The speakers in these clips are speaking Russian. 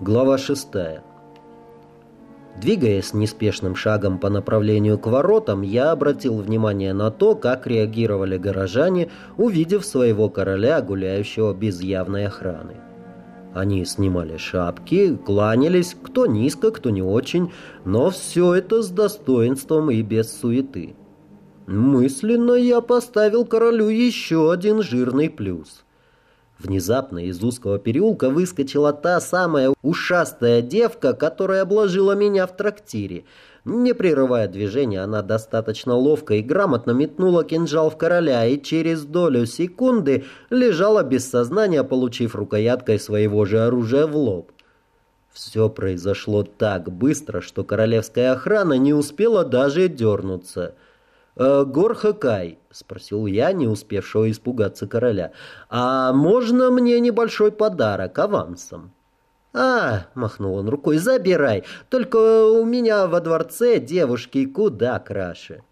Глава 6. Двигаясь неспешным шагом по направлению к воротам, я обратил внимание на то, как реагировали горожане, увидев своего короля, гуляющего без явной охраны. Они снимали шапки, кланялись, кто низко, кто не очень, но все это с достоинством и без суеты. Мысленно я поставил королю еще один жирный плюс – Внезапно из узкого переулка выскочила та самая ушастая девка, которая обложила меня в трактире. Не прерывая движения, она достаточно ловко и грамотно метнула кинжал в короля и через долю секунды лежала без сознания, получив рукояткой своего же оружия в лоб. Все произошло так быстро, что королевская охрана не успела даже дернуться — «Э, «Горхакай», — спросил я, не успевшего испугаться короля, «а можно мне небольшой подарок авансом?» «А», — махнул он рукой, — «забирай, только у меня во дворце девушки куда краше».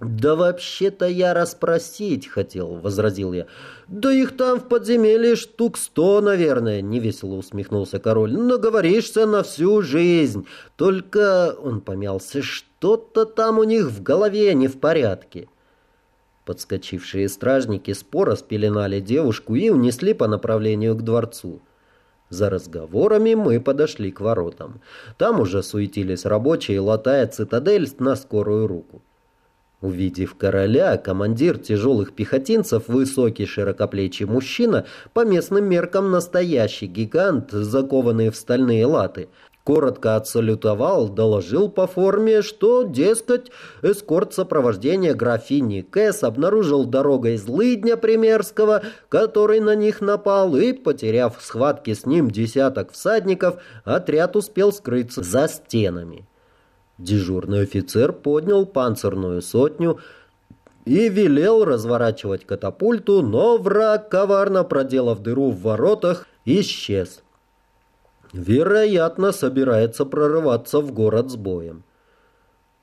«Да вообще-то я расспросить хотел», — возразил я. «Да их там в подземелье штук сто, наверное», — невесело усмехнулся король. «Наговоришься на всю жизнь. Только...» — он помялся. «Что-то там у них в голове не в порядке». Подскочившие стражники споро спеленали девушку и унесли по направлению к дворцу. За разговорами мы подошли к воротам. Там уже суетились рабочие, латая цитадель на скорую руку. Увидев короля, командир тяжелых пехотинцев, высокий широкоплечий мужчина, по местным меркам настоящий гигант, закованный в стальные латы, коротко отсалютовал, доложил по форме, что, дескать, эскорт сопровождения графини Кэс обнаружил дорогой злыдня Примерского, который на них напал, и, потеряв в схватке с ним десяток всадников, отряд успел скрыться за стенами. Дежурный офицер поднял панцирную сотню и велел разворачивать катапульту, но враг, коварно проделав дыру в воротах, исчез. Вероятно, собирается прорываться в город с боем.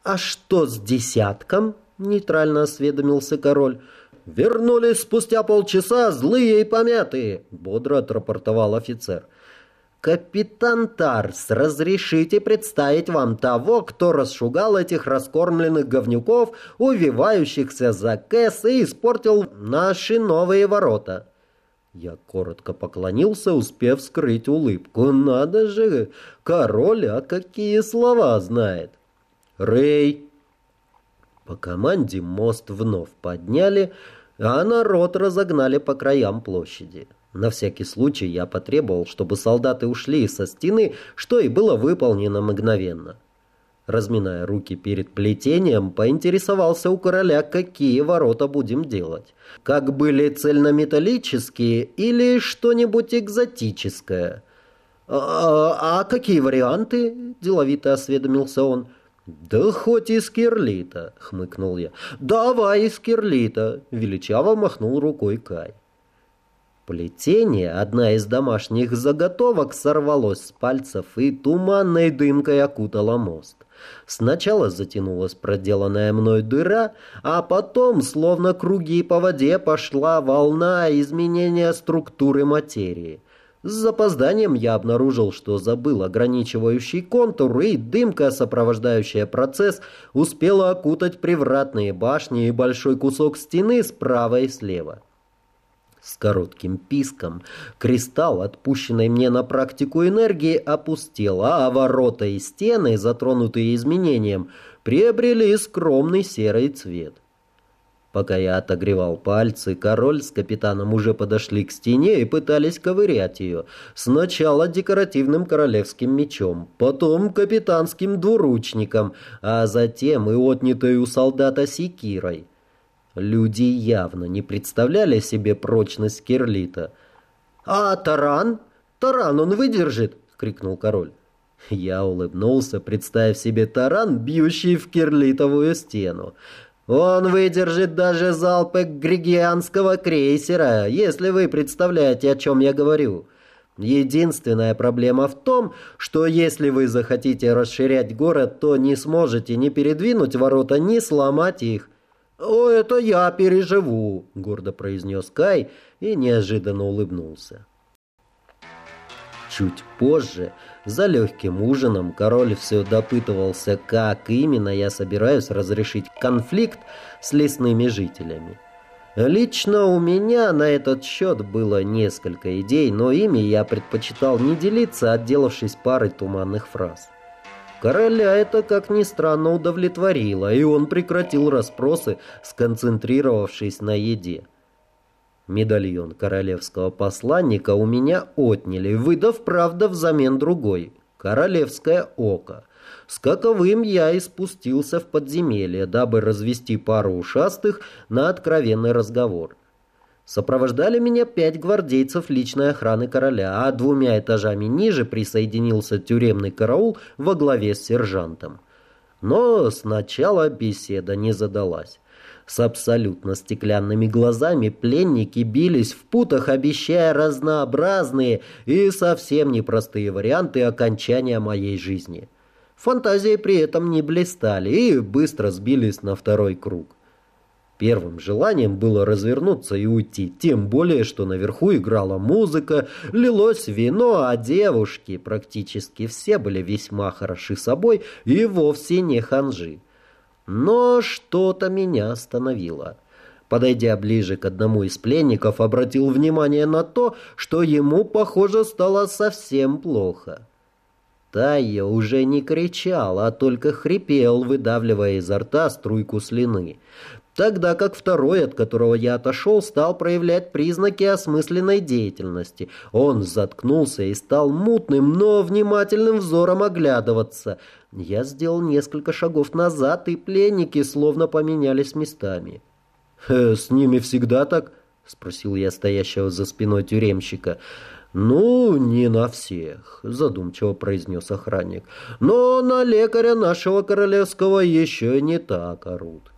«А что с десятком?» — нейтрально осведомился король. «Вернулись спустя полчаса злые и помятые», — бодро отрапортовал офицер. «Капитан Тарс, разрешите представить вам того, кто расшугал этих раскормленных говнюков, увивающихся за Кэс и испортил наши новые ворота». Я коротко поклонился, успев скрыть улыбку. «Надо же, король, а какие слова знает!» «Рэй!» По команде мост вновь подняли, а народ разогнали по краям площади. На всякий случай я потребовал, чтобы солдаты ушли со стены, что и было выполнено мгновенно. Разминая руки перед плетением, поинтересовался у короля, какие ворота будем делать. Как были цельнометаллические или что-нибудь экзотическое. «А, а какие варианты?» – деловито осведомился он. «Да хоть из кирлита», — хмыкнул я. «Давай из кирлита», — величаво махнул рукой Кай. Плетение, одна из домашних заготовок, сорвалось с пальцев и туманной дымкой окутала мост. Сначала затянулась проделанная мной дыра, а потом, словно круги по воде, пошла волна изменения структуры материи. С запозданием я обнаружил, что забыл ограничивающий контур, и дымка, сопровождающая процесс, успела окутать привратные башни и большой кусок стены справа и слева с коротким писком. Кристалл, отпущенный мне на практику энергии, опустел, а ворота и стены, затронутые изменением, приобрели скромный серый цвет. Пока я отогревал пальцы, король с капитаном уже подошли к стене и пытались ковырять ее. Сначала декоративным королевским мечом, потом капитанским двуручником, а затем и отнятой у солдата секирой. Люди явно не представляли себе прочность Кирлита. «А таран? Таран он выдержит!» — крикнул король. Я улыбнулся, представив себе таран, бьющий в кирлитовую стену. Он выдержит даже залпы григианского крейсера, если вы представляете, о чем я говорю. Единственная проблема в том, что если вы захотите расширять город, то не сможете ни передвинуть ворота, ни сломать их. «О, это я переживу», — гордо произнес Кай и неожиданно улыбнулся. Чуть позже, за легким ужином, король все допытывался, как именно я собираюсь разрешить конфликт с лесными жителями. Лично у меня на этот счет было несколько идей, но ими я предпочитал не делиться, отделавшись парой туманных фраз. Короля это, как ни странно, удовлетворило, и он прекратил расспросы, сконцентрировавшись на еде. Медальон королевского посланника у меня отняли, выдав, правда, взамен другой — королевское око. С каковым я и спустился в подземелье, дабы развести пару ушастых на откровенный разговор. Сопровождали меня пять гвардейцев личной охраны короля, а двумя этажами ниже присоединился тюремный караул во главе с сержантом. Но сначала беседа не задалась. С абсолютно стеклянными глазами пленники бились в путах, обещая разнообразные и совсем непростые варианты окончания моей жизни. Фантазии при этом не блистали и быстро сбились на второй круг. Первым желанием было развернуться и уйти, тем более, что наверху играла музыка, лилось вино, а девушки, практически все были весьма хороши собой и вовсе не ханжи. Но что-то меня остановило. Подойдя ближе к одному из пленников, обратил внимание на то, что ему, похоже, стало совсем плохо. Тайя уже не кричал, а только хрипел, выдавливая изо рта струйку слюны. Тогда как второй, от которого я отошел, стал проявлять признаки осмысленной деятельности. Он заткнулся и стал мутным, но внимательным взором оглядываться – я сделал несколько шагов назад, и пленники словно поменялись местами. «Э, «С ними всегда так?» — спросил я стоящего за спиной тюремщика. «Ну, не на всех», — задумчиво произнес охранник. «Но на лекаря нашего королевского еще не так орут».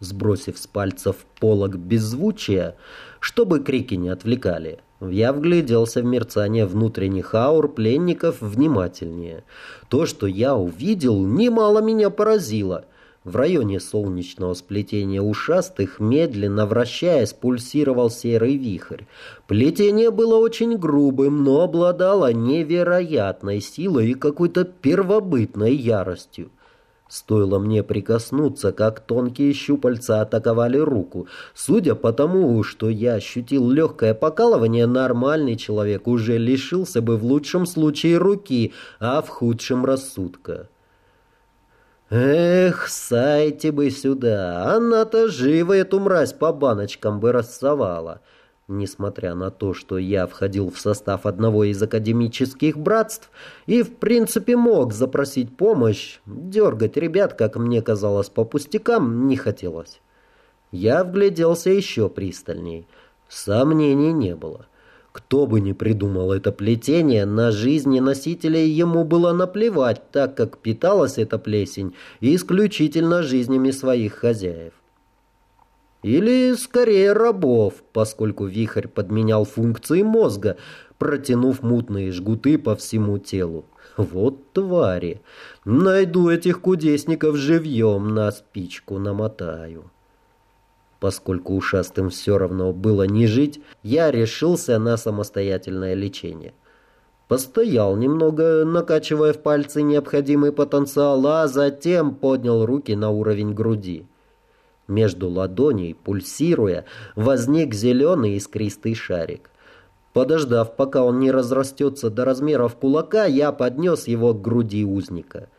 Сбросив с пальцев полог беззвучия, чтобы крики не отвлекали, я вгляделся в мерцание внутренних аур пленников внимательнее. То, что я увидел, немало меня поразило. В районе солнечного сплетения ушастых, медленно вращаясь, пульсировал серый вихрь. Плетение было очень грубым, но обладало невероятной силой и какой-то первобытной яростью. Стоило мне прикоснуться, как тонкие щупальца атаковали руку. Судя по тому, что я ощутил легкое покалывание, нормальный человек уже лишился бы в лучшем случае руки, а в худшем рассудка. Эх, сайте бы сюда, она-то живо эту мразь по баночкам бы рассовала. Несмотря на то, что я входил в состав одного из академических братств и, в принципе, мог запросить помощь, дергать ребят, как мне казалось, по пустякам не хотелось. Я вгляделся еще пристальней. Сомнений не было. Кто бы ни придумал это плетение, на жизни носителей ему было наплевать, так как питалась эта плесень исключительно жизнями своих хозяев. Или, скорее, рабов, поскольку вихрь подменял функции мозга, протянув мутные жгуты по всему телу. Вот твари! Найду этих кудесников живьем, на спичку намотаю. Поскольку ушастым все равно было не жить, я решился на самостоятельное лечение. Постоял немного, накачивая в пальцы необходимый потенциал, а затем поднял руки на уровень груди. Между ладоней, пульсируя, возник зеленый искристый шарик. Подождав, пока он не разрастется до размеров кулака, я поднес его к груди узника.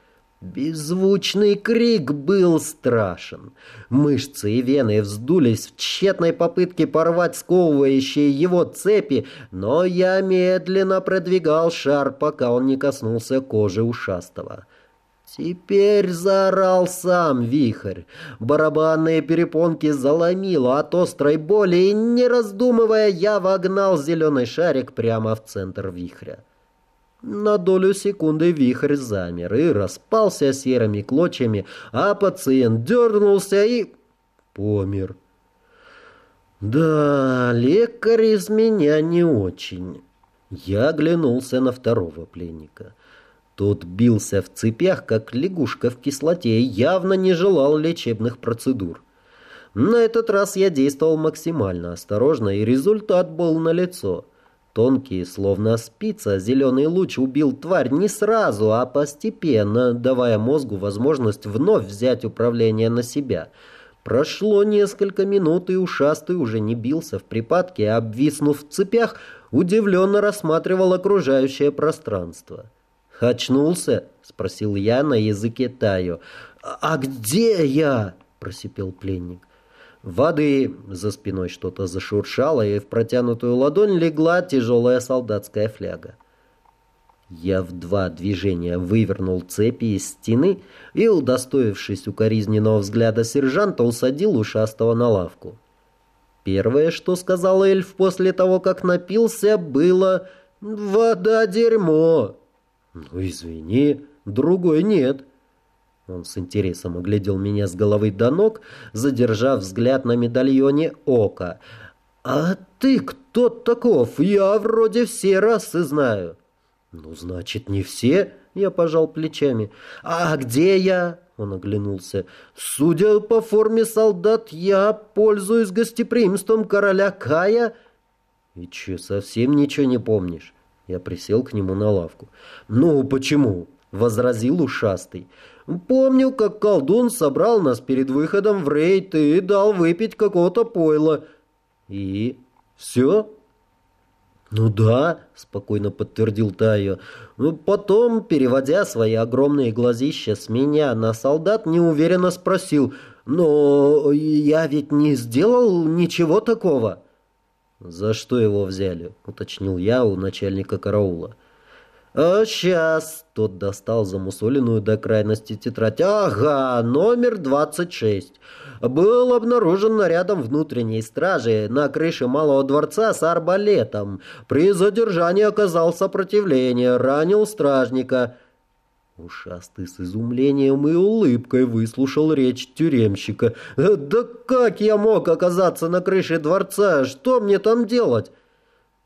Беззвучный крик был страшен. Мышцы и вены вздулись в тщетной попытке порвать сковывающие его цепи, но я медленно продвигал шар, пока он не коснулся кожи ушастого. Теперь заорал сам вихрь. Барабанные перепонки заломило от острой боли, и, не раздумывая, я вогнал зеленый шарик прямо в центр вихря. На долю секунды вихрь замер и распался серыми клочьями, а пациент дернулся и помер. Да, лекарь из меня не очень. Я оглянулся на второго пленника. Тот бился в цепях, как лягушка в кислоте, и явно не желал лечебных процедур. На этот раз я действовал максимально осторожно, и результат был налицо. Тонкий, словно спица, зеленый луч убил тварь не сразу, а постепенно, давая мозгу возможность вновь взять управление на себя. Прошло несколько минут, и ушастый уже не бился в припадке, а, обвиснув в цепях, удивленно рассматривал окружающее пространство. «Очнулся?» — спросил я на языке Таю. «А где я?» — просипел пленник. Воды за спиной что-то зашуршало, и в протянутую ладонь легла тяжелая солдатская фляга. Я в два движения вывернул цепи из стены и, удостоившись укоризненного взгляда сержанта, усадил ушастого на лавку. Первое, что сказал эльф после того, как напился, было «Вода дерьмо!» «Ну, извини, другой нет». Он с интересом оглядел меня с головы до ног, задержав взгляд на медальоне ока. «А ты кто таков? Я вроде все расы знаю». «Ну, значит, не все?» — я пожал плечами. «А где я?» — он оглянулся. «Судя по форме солдат, я пользуюсь гостеприимством короля Кая». «И че, совсем ничего не помнишь?» Я присел к нему на лавку. «Ну, почему?» — возразил ушастый. Помню, как колдун собрал нас перед выходом в рейд и дал выпить какого-то пойла. И все? Ну да, спокойно подтвердил Тайо. Потом, переводя свои огромные глазища с меня на солдат, неуверенно спросил, но я ведь не сделал ничего такого. За что его взяли? Уточнил я у начальника караула. «А сейчас!» — тот достал замусоленную до крайности тетрадь. «Ага, номер 26. Был обнаружен нарядом внутренней стражи на крыше Малого дворца с арбалетом. При задержании оказал сопротивление, ранил стражника». Ушастый с изумлением и улыбкой выслушал речь тюремщика. «Да как я мог оказаться на крыше дворца? Что мне там делать?»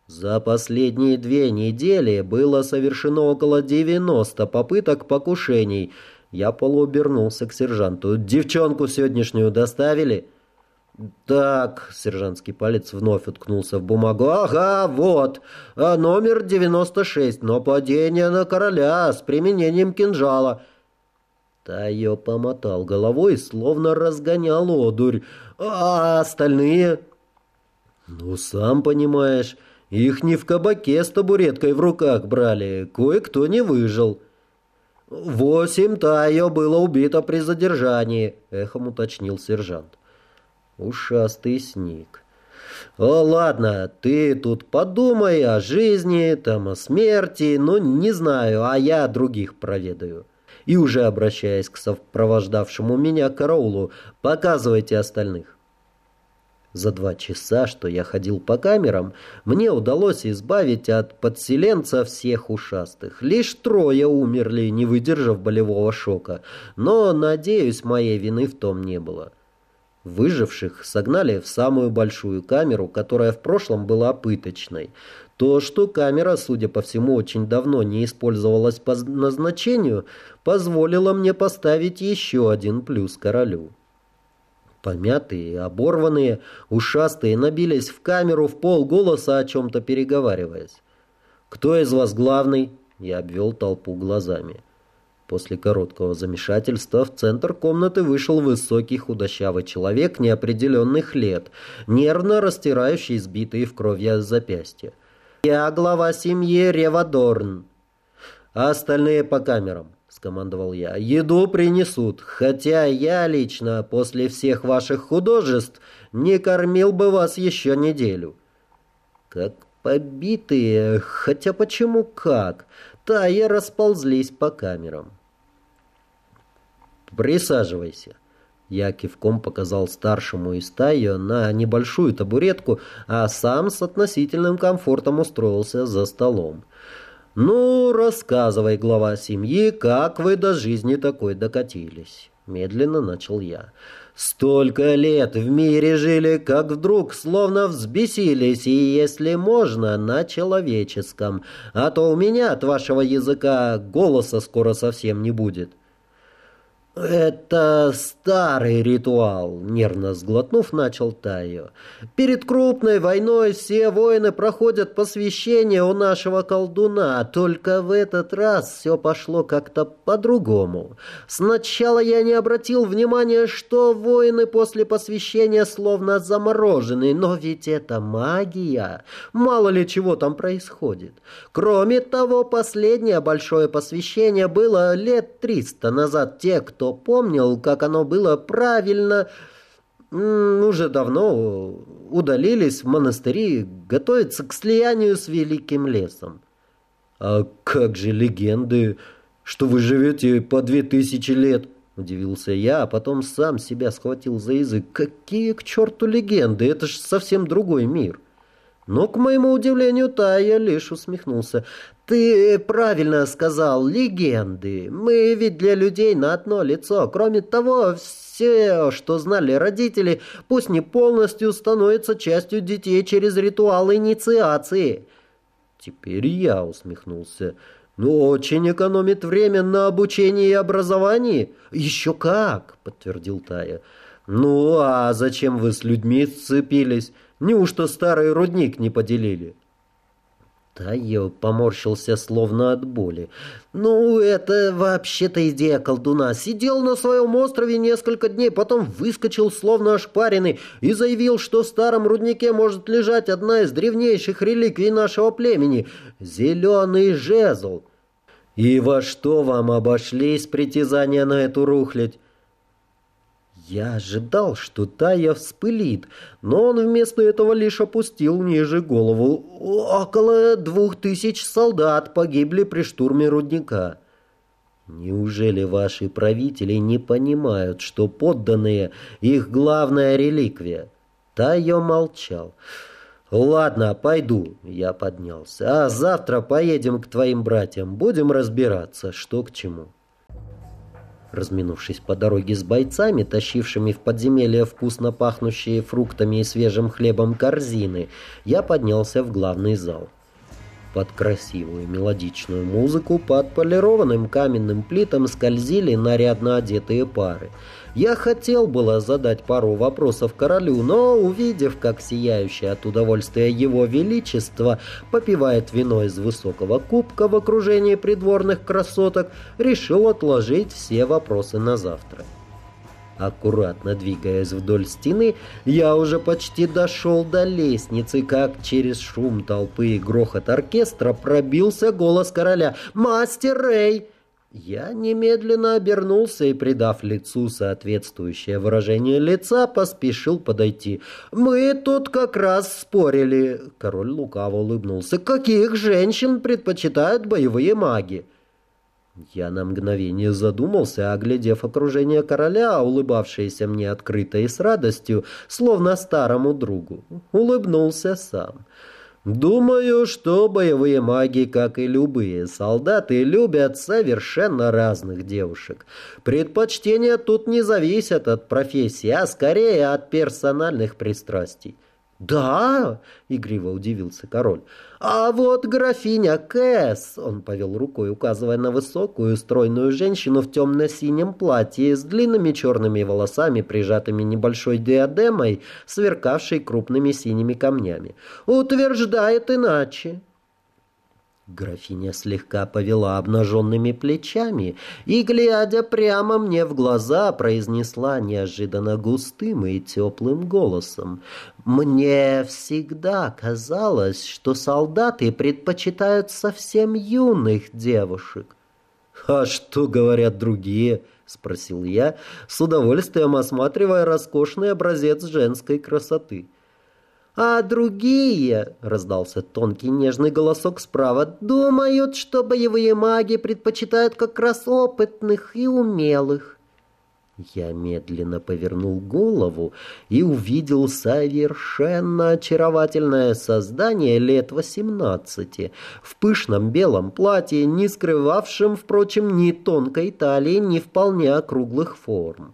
За последние две недели было совершено около 90 попыток покушений. Я полуобернулся к сержанту. «Девчонку сегодняшнюю доставили?» «Так», — сержантский палец вновь уткнулся в бумагу. «Ага, вот, а номер 96, но падение на короля с применением кинжала». Тайо помотал головой, словно разгонял одурь. «А остальные?» «Ну, сам понимаешь». Их не в кабаке с табуреткой в руках брали, кое-кто не выжил. «Восемь тайо было убито при задержании», — эхом уточнил сержант. Ушастый сник. «О, ладно, ты тут подумай о жизни, там, о смерти, ну, не знаю, а я других проведаю». И уже обращаясь к сопровождавшему меня караулу, показывайте остальных. За два часа, что я ходил по камерам, мне удалось избавить от подселенца всех ушастых. Лишь трое умерли, не выдержав болевого шока, но, надеюсь, моей вины в том не было. Выживших согнали в самую большую камеру, которая в прошлом была пыточной. То, что камера, судя по всему, очень давно не использовалась по назначению, позволило мне поставить еще один плюс королю. Помятые, оборванные, ушастые набились в камеру в полголоса, о чем-то переговариваясь. «Кто из вас главный?» Я обвел толпу глазами. После короткого замешательства в центр комнаты вышел высокий худощавый человек неопределенных лет, нервно растирающий сбитые в кровь запястья. «Я глава семьи Ревадорн, а остальные по камерам» скомандовал я. «Еду принесут, хотя я лично после всех ваших художеств не кормил бы вас еще неделю». Как побитые, хотя почему как, Тая расползлись по камерам. «Присаживайся». Я кивком показал старшему из стаи на небольшую табуретку, а сам с относительным комфортом устроился за столом. «Ну, рассказывай, глава семьи, как вы до жизни такой докатились?» Медленно начал я. «Столько лет в мире жили, как вдруг словно взбесились, и, если можно, на человеческом. А то у меня от вашего языка голоса скоро совсем не будет». «Это старый ритуал», — нервно сглотнув, начал Тайо. «Перед крупной войной все воины проходят посвящение у нашего колдуна, только в этот раз все пошло как-то по-другому. Сначала я не обратил внимания, что воины после посвящения словно заморожены, но ведь это магия, мало ли чего там происходит. Кроме того, последнее большое посвящение было лет триста назад те, кто кто помнил, как оно было правильно, уже давно удалились в монастыри готовиться к слиянию с великим лесом. «А как же легенды, что вы живете по две тысячи лет?» Удивился я, а потом сам себя схватил за язык. «Какие к черту легенды? Это ж совсем другой мир!» Но, к моему удивлению, Тая лишь усмехнулся. «Ты правильно сказал, легенды. Мы ведь для людей на одно лицо. Кроме того, все, что знали родители, пусть не полностью становятся частью детей через ритуал инициации». Теперь я усмехнулся. «Ну, очень экономит время на обучении и образовании». «Еще как!» — подтвердил Тая. «Ну, а зачем вы с людьми сцепились? Неужто старый рудник не поделили?» Тайо поморщился словно от боли. «Ну, это вообще-то идея колдуна. Сидел на своем острове несколько дней, потом выскочил словно ошпаренный и заявил, что в старом руднике может лежать одна из древнейших реликвий нашего племени — зеленый жезл». «И во что вам обошлись притязания на эту рухлядь?» Я ожидал, что Тая вспылит, но он вместо этого лишь опустил ниже голову. Около двух тысяч солдат погибли при штурме рудника. Неужели ваши правители не понимают, что подданные — их главная реликвия? Тайо молчал. «Ладно, пойду», — я поднялся. «А завтра поедем к твоим братьям, будем разбираться, что к чему». Разминувшись по дороге с бойцами, тащившими в подземелье вкусно пахнущие фруктами и свежим хлебом корзины, я поднялся в главный зал. Под красивую мелодичную музыку по отполированным каменным плитам скользили нарядно одетые пары — я хотел было задать пару вопросов королю, но, увидев, как сияющее от удовольствия его величество попивает вино из высокого кубка в окружении придворных красоток, решил отложить все вопросы на завтра. Аккуратно двигаясь вдоль стены, я уже почти дошел до лестницы, как через шум толпы и грохот оркестра пробился голос короля «Мастер Рэй!» Я немедленно обернулся и, придав лицу соответствующее выражение лица, поспешил подойти. «Мы тут как раз спорили», — король лукаво улыбнулся, «каких женщин предпочитают боевые маги?» Я на мгновение задумался, оглядев окружение короля, улыбавшееся мне открыто и с радостью, словно старому другу. Улыбнулся сам. Думаю, что боевые маги, как и любые солдаты, любят совершенно разных девушек. Предпочтения тут не зависят от профессии, а скорее от персональных пристрастий. «Да?» — игриво удивился король. «А вот графиня Кэс!» — он повел рукой, указывая на высокую стройную женщину в темно-синем платье с длинными черными волосами, прижатыми небольшой диадемой, сверкавшей крупными синими камнями. «Утверждает иначе». Графиня слегка повела обнаженными плечами и, глядя прямо мне в глаза, произнесла неожиданно густым и теплым голосом. «Мне всегда казалось, что солдаты предпочитают совсем юных девушек». «А что говорят другие?» — спросил я, с удовольствием осматривая роскошный образец женской красоты. А другие, — раздался тонкий нежный голосок справа, — думают, что боевые маги предпочитают как раз опытных и умелых. Я медленно повернул голову и увидел совершенно очаровательное создание лет восемнадцати, в пышном белом платье, не скрывавшем, впрочем, ни тонкой талии, ни вполне округлых форм.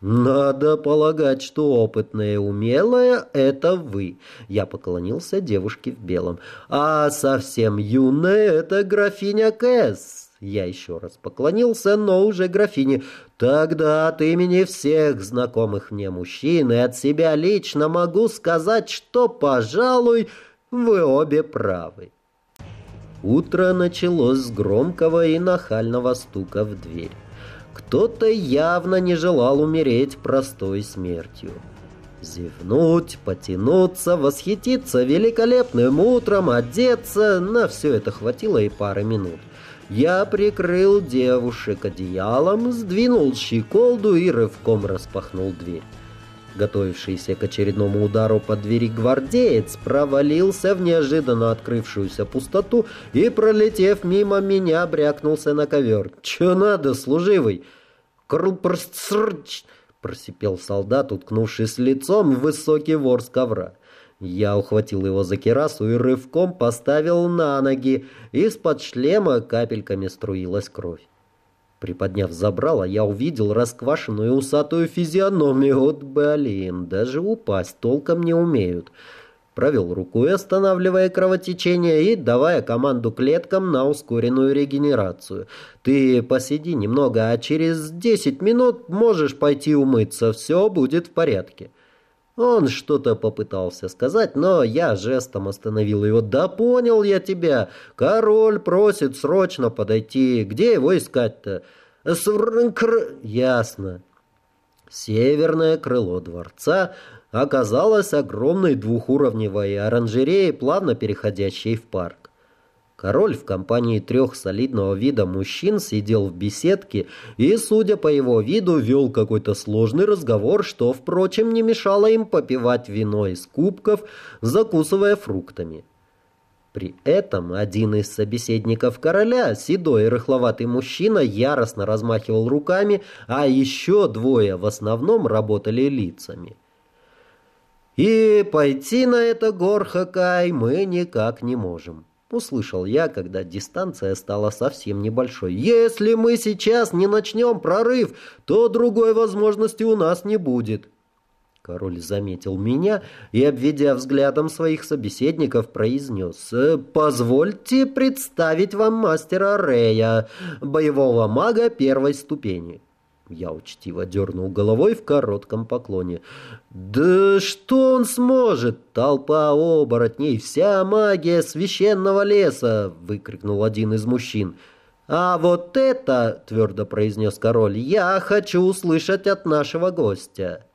«Надо полагать, что опытная и умелая — это вы», — я поклонился девушке в белом. «А совсем юная — это графиня Кэс». Я еще раз поклонился, но уже графине. «Тогда от имени всех знакомых мне мужчин и от себя лично могу сказать, что, пожалуй, вы обе правы». Утро началось с громкого и нахального стука в дверь. Кто-то явно не желал умереть простой смертью. Зевнуть, потянуться, восхититься великолепным утром, одеться — на все это хватило и пары минут. Я прикрыл девушек одеялом, сдвинул щеколду и рывком распахнул дверь. Готовившийся к очередному удару по двери гвардеец провалился в неожиданно открывшуюся пустоту и, пролетев мимо меня, брякнулся на ковер. «Че надо, служивый?» «Крлпрсрч!» — просипел солдат, уткнувшись лицом в высокий ворс ковра. Я ухватил его за керасу и рывком поставил на ноги. Из-под шлема капельками струилась кровь. Приподняв забрало, я увидел расквашенную усатую физиономию. Вот, блин, даже упасть толком не умеют. Провел рукой, останавливая кровотечение и давая команду клеткам на ускоренную регенерацию. Ты посиди немного, а через десять минут можешь пойти умыться. Все будет в порядке. Он что-то попытался сказать, но я жестом остановил его. «Да понял я тебя. Король просит срочно подойти. Где его искать-то?» «Сврнкр...» «Ясно». Северное крыло дворца оказалось огромной двухуровневой оранжереей, плавно переходящей в парк. Король в компании трех солидного вида мужчин сидел в беседке и, судя по его виду, вел какой-то сложный разговор, что, впрочем, не мешало им попивать вино из кубков, закусывая фруктами. При этом один из собеседников короля, седой и рыхловатый мужчина, яростно размахивал руками, а еще двое в основном работали лицами. И пойти на это горхакай мы никак не можем. Услышал я, когда дистанция стала совсем небольшой. «Если мы сейчас не начнем прорыв, то другой возможности у нас не будет». Король заметил меня и, обведя взглядом своих собеседников, произнес «Позвольте представить вам мастера Рея, боевого мага первой ступени». Я учтиво дернул головой в коротком поклоне. «Да что он сможет? Толпа оборотней, вся магия священного леса!» — выкрикнул один из мужчин. «А вот это, — твердо произнес король, — я хочу услышать от нашего гостя».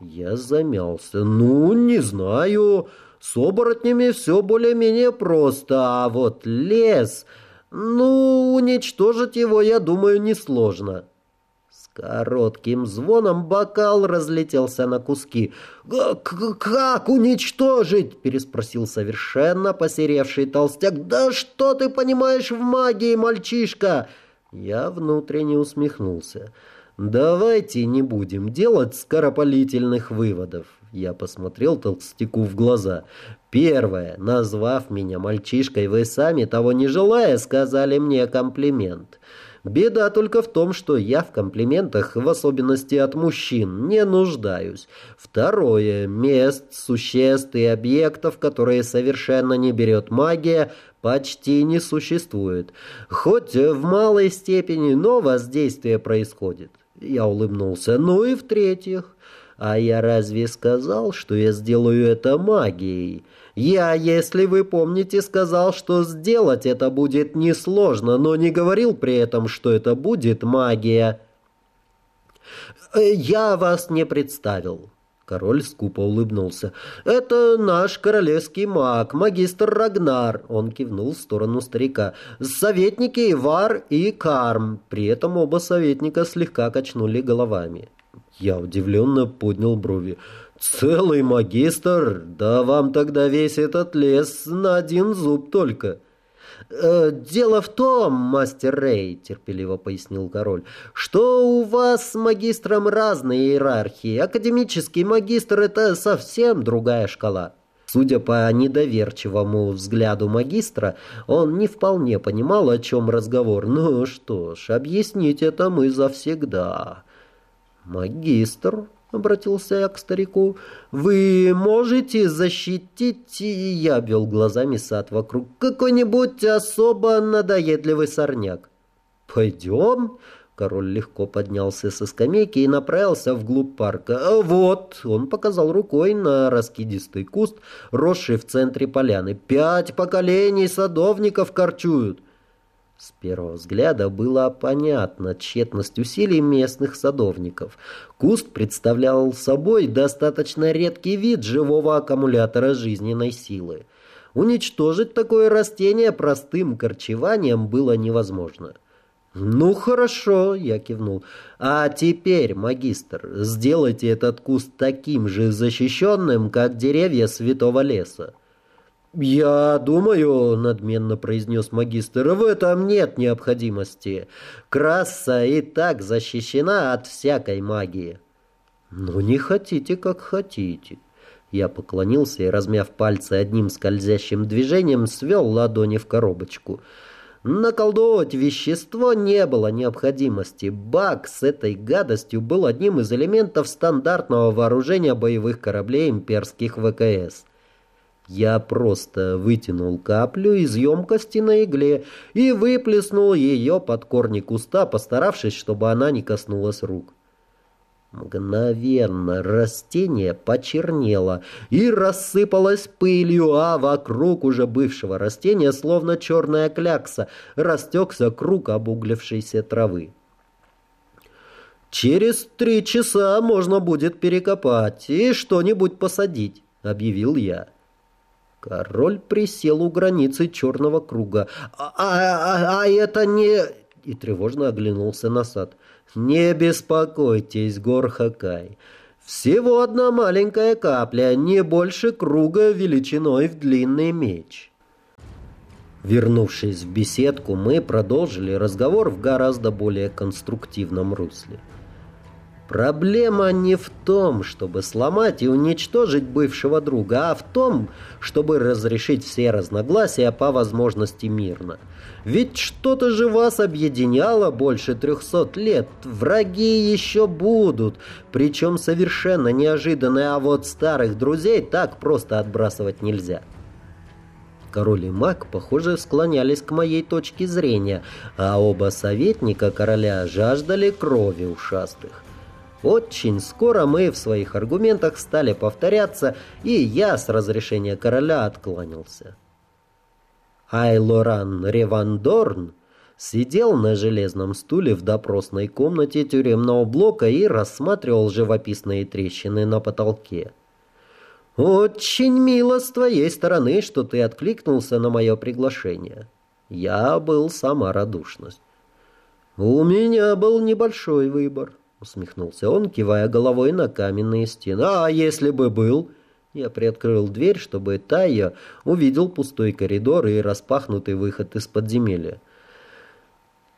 Я замялся. «Ну, не знаю. С оборотнями все более-менее просто, а вот лес... Ну, уничтожить его, я думаю, несложно». Коротким звоном бокал разлетелся на куски. «Как уничтожить?» — переспросил совершенно посеревший толстяк. «Да что ты понимаешь в магии, мальчишка?» Я внутренне усмехнулся. «Давайте не будем делать скоропалительных выводов». Я посмотрел толстяку в глаза. Первое. Назвав меня мальчишкой, вы сами, того не желая, сказали мне комплимент. Беда только в том, что я в комплиментах, в особенности от мужчин, не нуждаюсь. Второе. Мест, существ и объектов, которые совершенно не берет магия, почти не существует. Хоть в малой степени, но воздействие происходит. Я улыбнулся. Ну и в-третьих, а я разве сказал, что я сделаю это магией? Я, если вы помните, сказал, что сделать это будет несложно, но не говорил при этом, что это будет магия. Э, я вас не представил. Король скупо улыбнулся. «Это наш королевский маг, магистр Рагнар», — он кивнул в сторону старика. «Советники Ивар и Карм». При этом оба советника слегка качнули головами. Я удивленно поднял брови. «Целый магистр? Да вам тогда весь этот лес на один зуб только». «Э, «Дело в том, мастер Рэй», — терпеливо пояснил король, «что у вас с магистром разные иерархии. Академический магистр — это совсем другая шкала». Судя по недоверчивому взгляду магистра, он не вполне понимал, о чем разговор. «Ну что ж, объяснить это мы завсегда». «Магистр», — обратился я к старику, — «вы можете защитить...» Я обвел глазами сад вокруг. «Какой-нибудь особо надоедливый сорняк». «Пойдем?» Король легко поднялся со скамейки и направился вглубь парка. «А «Вот!» — он показал рукой на раскидистый куст, росший в центре поляны. «Пять поколений садовников корчуют!» С первого взгляда было понятно тщетность усилий местных садовников. Куст представлял собой достаточно редкий вид живого аккумулятора жизненной силы. Уничтожить такое растение простым корчеванием было невозможно. «Ну, хорошо», — я кивнул. «А теперь, магистр, сделайте этот куст таким же защищенным, как деревья святого леса». «Я думаю», — надменно произнес магистр, — «в этом нет необходимости. Краса и так защищена от всякой магии». «Ну, не хотите, как хотите». Я поклонился и, размяв пальцы одним скользящим движением, свел ладони в коробочку — Наколдовывать вещество не было необходимости. Бак с этой гадостью был одним из элементов стандартного вооружения боевых кораблей имперских ВКС. Я просто вытянул каплю из емкости на игле и выплеснул ее под корни куста, постаравшись, чтобы она не коснулась рук. Мгновенно растение почернело и рассыпалось пылью, а вокруг уже бывшего растения, словно черная клякса, растекся круг обуглившейся травы. «Через три часа можно будет перекопать и что-нибудь посадить», — объявил я. Король присел у границы черного круга. «А, а, а, а это не...» И тревожно оглянулся на сад. «Не беспокойтесь, гор Хакай. Всего одна маленькая капля, не больше круга величиной в длинный меч». Вернувшись в беседку, мы продолжили разговор в гораздо более конструктивном русле. Проблема не в том, чтобы сломать и уничтожить бывшего друга, а в том, чтобы разрешить все разногласия по возможности мирно. Ведь что-то же вас объединяло больше трехсот лет. Враги еще будут, причем совершенно неожиданные, а вот старых друзей так просто отбрасывать нельзя. Король и маг, похоже, склонялись к моей точке зрения, а оба советника короля жаждали крови ушастых. Очень скоро мы в своих аргументах стали повторяться, и я с разрешения короля откланялся. Айлоран Ревандорн сидел на железном стуле в допросной комнате тюремного блока и рассматривал живописные трещины на потолке. «Очень мило с твоей стороны, что ты откликнулся на мое приглашение. Я был сама радушность». «У меня был небольшой выбор». — усмехнулся он, кивая головой на каменные стены. «А если бы был?» Я приоткрыл дверь, чтобы Тайя увидел пустой коридор и распахнутый выход из подземелья.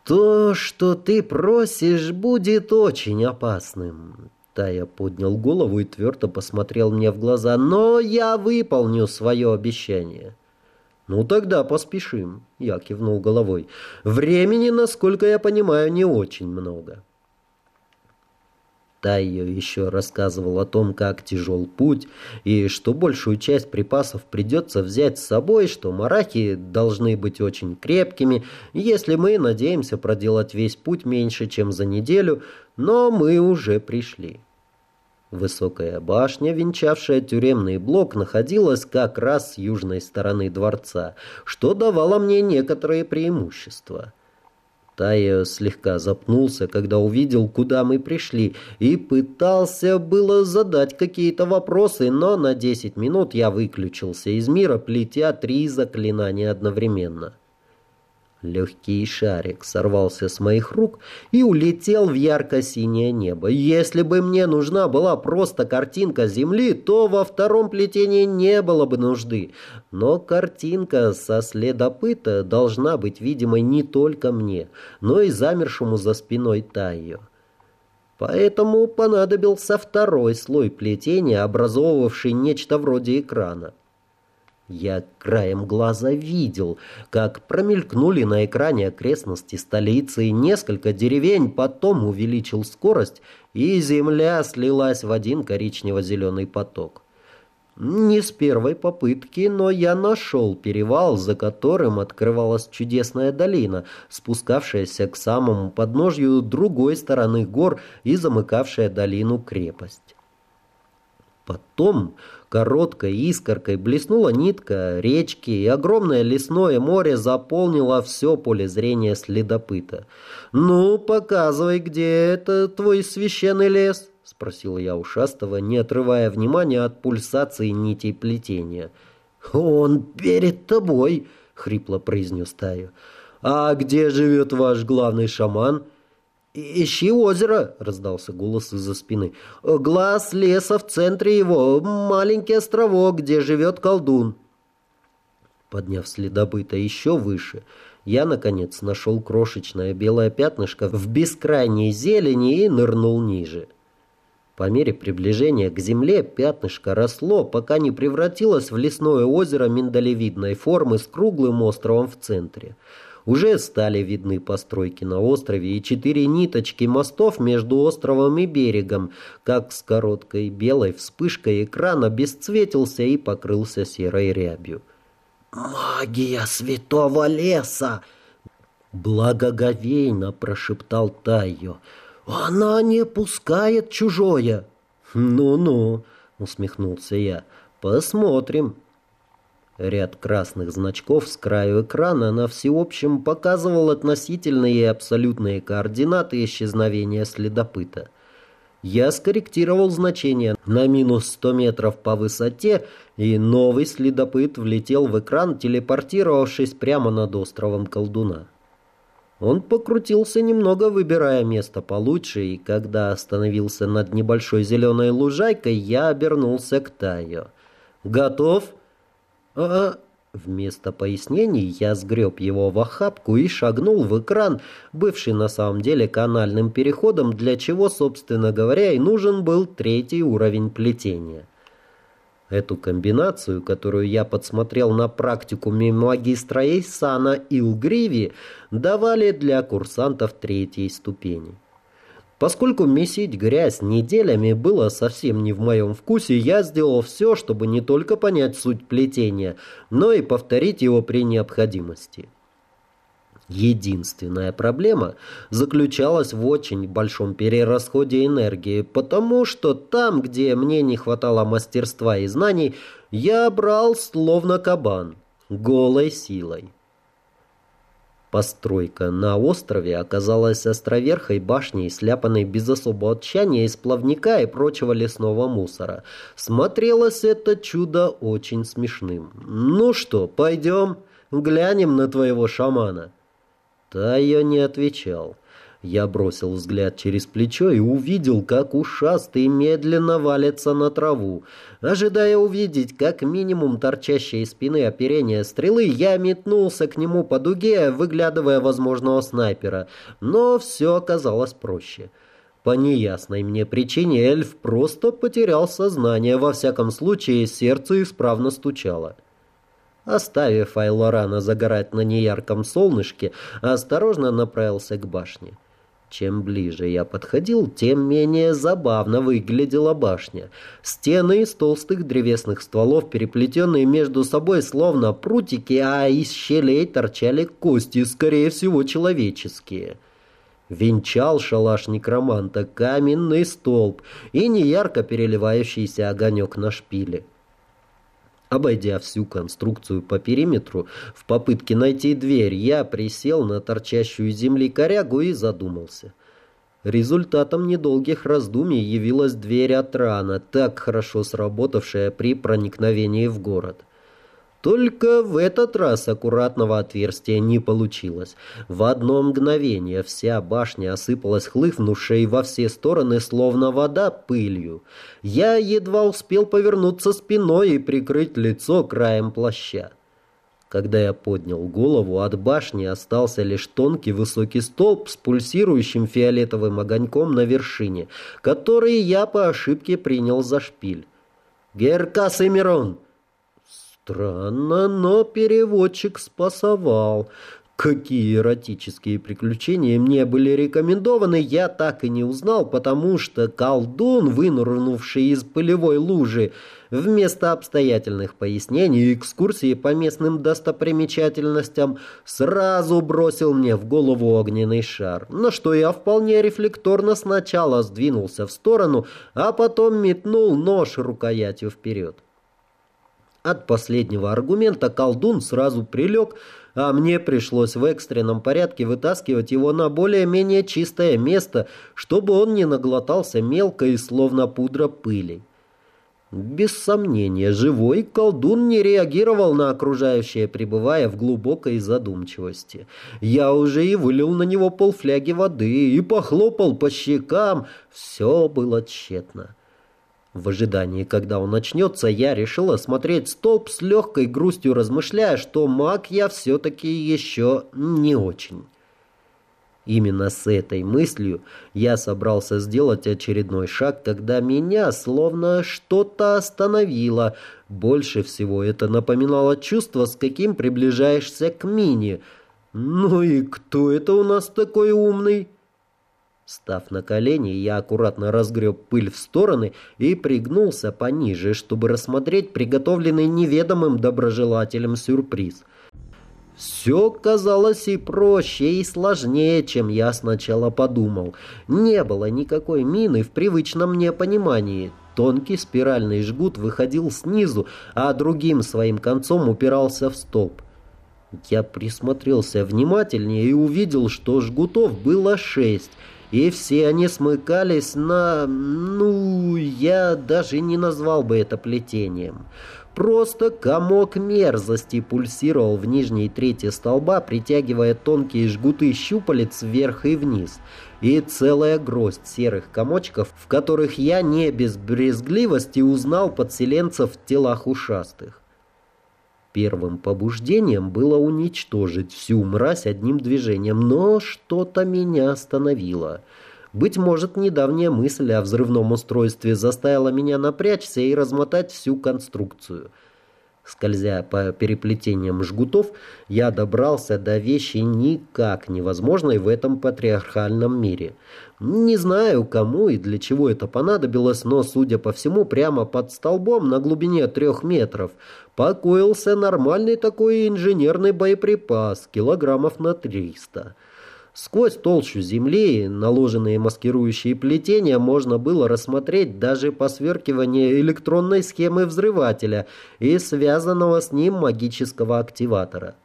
«То, что ты просишь, будет очень опасным». Тая поднял голову и твердо посмотрел мне в глаза. «Но я выполню свое обещание». «Ну тогда поспешим», — я кивнул головой. «Времени, насколько я понимаю, не очень много». Тайо еще рассказывал о том, как тяжел путь, и что большую часть припасов придется взять с собой, что марахи должны быть очень крепкими, если мы надеемся проделать весь путь меньше, чем за неделю, но мы уже пришли. Высокая башня, венчавшая тюремный блок, находилась как раз с южной стороны дворца, что давало мне некоторые преимущества. Тая слегка запнулся, когда увидел, куда мы пришли, и пытался было задать какие-то вопросы, но на десять минут я выключился из мира, плетя три заклинания одновременно. Легкий шарик сорвался с моих рук и улетел в ярко-синее небо. Если бы мне нужна была просто картинка Земли, то во втором плетении не было бы нужды. Но картинка со следопыта должна быть видимой не только мне, но и замершему за спиной Тайо. Поэтому понадобился второй слой плетения, образовывавший нечто вроде экрана. Я краем глаза видел, как промелькнули на экране окрестности столицы несколько деревень, потом увеличил скорость, и земля слилась в один коричнево-зеленый поток. Не с первой попытки, но я нашел перевал, за которым открывалась чудесная долина, спускавшаяся к самому подножью другой стороны гор и замыкавшая долину крепость. Потом короткой искоркой блеснула нитка речки, и огромное лесное море заполнило все поле зрения следопыта. «Ну, показывай, где это твой священный лес?» — спросил я ушастого, не отрывая внимания от пульсации нитей плетения. «Он перед тобой!» — хрипло произнес Таю. «А где живет ваш главный шаман?» «Ищи озеро!» — раздался голос из-за спины. «Глаз леса в центре его, маленький островок, где живет колдун». Подняв следопыта еще выше, я, наконец, нашел крошечное белое пятнышко в бескрайней зелени и нырнул ниже. По мере приближения к земле пятнышко росло, пока не превратилось в лесное озеро миндалевидной формы с круглым островом в центре. Уже стали видны постройки на острове и четыре ниточки мостов между островом и берегом, как с короткой белой вспышкой экрана бесцветился и покрылся серой рябью. «Магия святого леса!» Благоговейно прошептал Тайо. «Она не пускает чужое!» «Ну-ну», — усмехнулся я, — «посмотрим». Ряд красных значков с краю экрана на всеобщем показывал относительные и абсолютные координаты исчезновения следопыта. Я скорректировал значение на минус 100 метров по высоте, и новый следопыт влетел в экран, телепортировавшись прямо над островом колдуна. Он покрутился немного, выбирая место получше, и когда остановился над небольшой зеленой лужайкой, я обернулся к Тайо. «Готов?» «А...» Вместо пояснений я сгреб его в охапку и шагнул в экран, бывший на самом деле канальным переходом, для чего, собственно говоря, и нужен был третий уровень плетения. Эту комбинацию, которую я подсмотрел на практикуме магистра Эйсана Илгриви, давали для курсантов третьей ступени. Поскольку месить грязь неделями было совсем не в моем вкусе, я сделал все, чтобы не только понять суть плетения, но и повторить его при необходимости. Единственная проблема заключалась в очень большом перерасходе энергии, потому что там, где мне не хватало мастерства и знаний, я брал словно кабан, голой силой. Постройка на острове оказалась островерхой башней, сляпанной без особого тщания из плавника и прочего лесного мусора. Смотрелось это чудо очень смешным. «Ну что, пойдем, глянем на твоего шамана?» Тайо не отвечал. Я бросил взгляд через плечо и увидел, как ушастый медленно валится на траву. Ожидая увидеть как минимум торчащие из спины оперения стрелы, я метнулся к нему по дуге, выглядывая возможного снайпера. Но все оказалось проще. По неясной мне причине эльф просто потерял сознание, во всяком случае сердце исправно стучало. Оставив Айлорана загорать на неярком солнышке, осторожно направился к башне. Чем ближе я подходил, тем менее забавно выглядела башня. Стены из толстых древесных стволов, переплетенные между собой словно прутики, а из щелей торчали кости, скорее всего, человеческие. Венчал шалаш некроманта каменный столб и неярко переливающийся огонек на шпиле. Обойдя всю конструкцию по периметру, в попытке найти дверь, я присел на торчащую земли корягу и задумался. Результатом недолгих раздумий явилась дверь от рана, так хорошо сработавшая при проникновении в город. Только в этот раз аккуратного отверстия не получилось. В одно мгновение вся башня осыпалась хлыфнувшей во все стороны, словно вода пылью. Я едва успел повернуться спиной и прикрыть лицо краем плаща. Когда я поднял голову, от башни остался лишь тонкий высокий столб с пульсирующим фиолетовым огоньком на вершине, который я по ошибке принял за шпиль. «Геркас и Мирон!» Странно, но переводчик спасовал. Какие эротические приключения мне были рекомендованы, я так и не узнал, потому что колдун, вынырнувший из пылевой лужи, вместо обстоятельных пояснений и экскурсии по местным достопримечательностям сразу бросил мне в голову огненный шар, на что я вполне рефлекторно сначала сдвинулся в сторону, а потом метнул нож рукоятью вперед. От последнего аргумента колдун сразу прилег, а мне пришлось в экстренном порядке вытаскивать его на более-менее чистое место, чтобы он не наглотался мелко и словно пудра пыли. Без сомнения, живой колдун не реагировал на окружающее, пребывая в глубокой задумчивости. Я уже и вылил на него полфляги воды и похлопал по щекам. Все было тщетно. В ожидании, когда он начнется, я решил осмотреть столб с легкой грустью, размышляя, что маг я все-таки еще не очень. Именно с этой мыслью я собрался сделать очередной шаг, когда меня словно что-то остановило. Больше всего это напоминало чувство, с каким приближаешься к мине. «Ну и кто это у нас такой умный?» Став на колени, я аккуратно разгреб пыль в стороны и пригнулся пониже, чтобы рассмотреть приготовленный неведомым доброжелателем сюрприз. Все казалось и проще, и сложнее, чем я сначала подумал. Не было никакой мины в привычном мне понимании. Тонкий спиральный жгут выходил снизу, а другим своим концом упирался в столб. Я присмотрелся внимательнее и увидел, что жгутов было шесть — и все они смыкались на... ну, я даже не назвал бы это плетением. Просто комок мерзости пульсировал в нижней трети столба, притягивая тонкие жгуты щупалец вверх и вниз. И целая гроздь серых комочков, в которых я не без брезгливости узнал подселенцев в телах ушастых. Первым побуждением было уничтожить всю мразь одним движением, но что-то меня остановило. Быть может, недавняя мысль о взрывном устройстве заставила меня напрячься и размотать всю конструкцию – Скользя по переплетениям жгутов, я добрался до вещи никак невозможной в этом патриархальном мире. Не знаю, кому и для чего это понадобилось, но, судя по всему, прямо под столбом на глубине трех метров покоился нормальный такой инженерный боеприпас, килограммов на триста. Сквозь толщу земли, наложенные маскирующие плетения, можно было рассмотреть даже посверкивание электронной схемы взрывателя и связанного с ним магического активатора.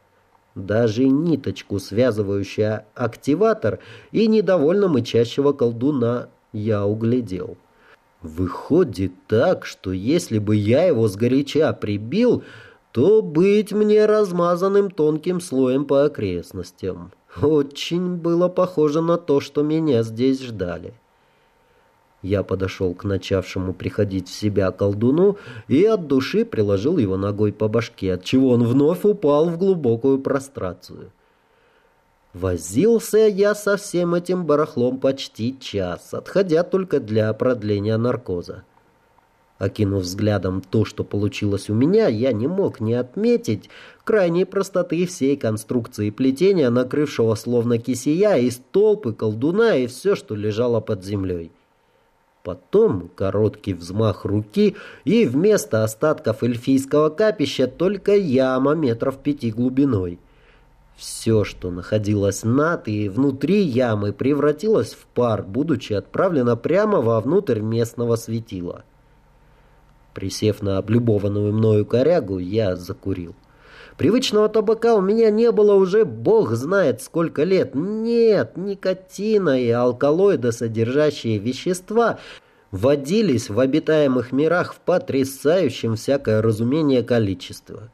Даже ниточку, связывающую активатор и недовольно мычащего колдуна, я углядел. Выходит так, что если бы я его сгоряча прибил, то быть мне размазанным тонким слоем по окрестностям. Очень было похоже на то, что меня здесь ждали. Я подошел к начавшему приходить в себя колдуну и от души приложил его ногой по башке, отчего он вновь упал в глубокую прострацию. Возился я со всем этим барахлом почти час, отходя только для продления наркоза. Окинув взглядом то, что получилось у меня, я не мог не отметить крайней простоты всей конструкции плетения, накрывшего словно кисия и столб, и колдуна, и все, что лежало под землей. Потом короткий взмах руки, и вместо остатков эльфийского капища только яма метров пяти глубиной. Все, что находилось над и внутри ямы, превратилось в пар, будучи отправлено прямо вовнутрь местного светила. Присев на облюбованную мною корягу, я закурил. Привычного табака у меня не было уже бог знает сколько лет. Нет, никотина и алкалоида содержащие вещества водились в обитаемых мирах в потрясающем всякое разумение количество.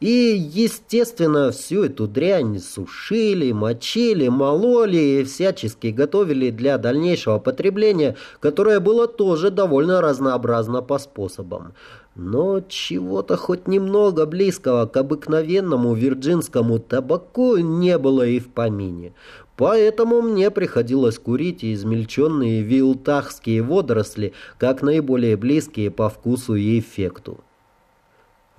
И, естественно, всю эту дрянь сушили, мочили, мололи и всячески готовили для дальнейшего потребления, которое было тоже довольно разнообразно по способам. Но чего-то хоть немного близкого к обыкновенному вирджинскому табаку не было и в помине. Поэтому мне приходилось курить измельченные вилтахские водоросли, как наиболее близкие по вкусу и эффекту.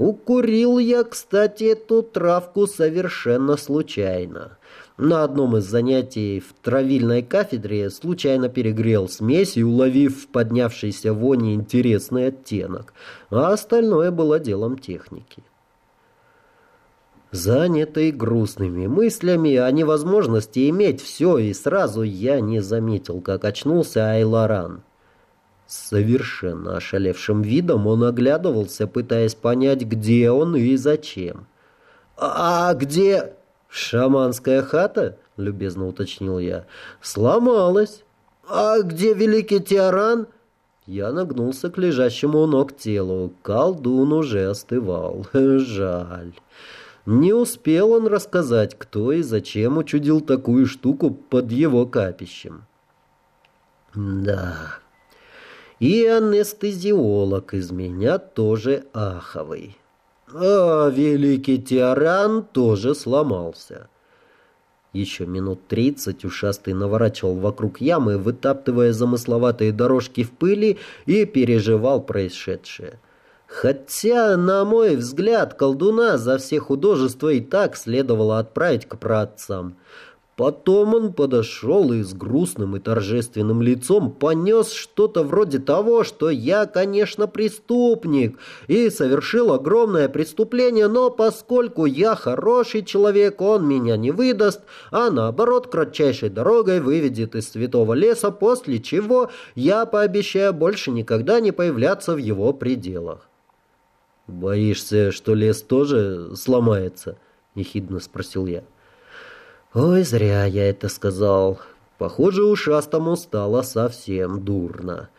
Укурил я, кстати, эту травку совершенно случайно. На одном из занятий в травильной кафедре случайно перегрел смесь и, уловив в поднявшейся воне интересный оттенок, а остальное было делом техники. Занятый грустными мыслями о невозможности иметь все и сразу, я не заметил, как очнулся Айларан. С совершенно ошалевшим видом он оглядывался, пытаясь понять, где он и зачем. «А где...» «Шаманская хата?» — любезно уточнил я. «Сломалась». «А где великий Тиаран?» Я нагнулся к лежащему у ног телу. Колдун уже остывал. Жаль. Не успел он рассказать, кто и зачем учудил такую штуку под его капищем. Да. И анестезиолог из меня тоже аховый. А великий Тиаран тоже сломался. Еще минут тридцать ушастый наворачивал вокруг ямы, вытаптывая замысловатые дорожки в пыли и переживал происшедшее. Хотя, на мой взгляд, колдуна за все художества и так следовало отправить к праотцам. Потом он подошел и с грустным и торжественным лицом понес что-то вроде того, что я, конечно, преступник и совершил огромное преступление, но поскольку я хороший человек, он меня не выдаст, а наоборот кратчайшей дорогой выведет из святого леса, после чего я пообещаю больше никогда не появляться в его пределах. «Боишься, что лес тоже сломается?» — ехидно спросил я. Ой, зря я это сказал. Похоже, ушастому стало совсем дурно.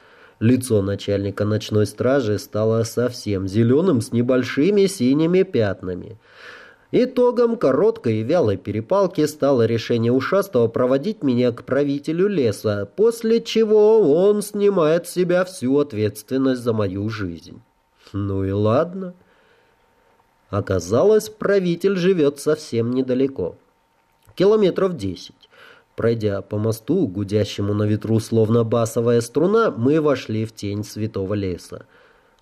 Лицо начальника ночной стражи стало совсем зеленым с небольшими синими пятнами. Итогом короткой и вялой перепалки стало решение ушастого проводить меня к правителю леса, после чего он снимает с себя всю ответственность за мою жизнь. Ну и ладно. Оказалось, правитель живет совсем недалеко километров десять. Пройдя по мосту, гудящему на ветру словно басовая струна, мы вошли в тень святого леса.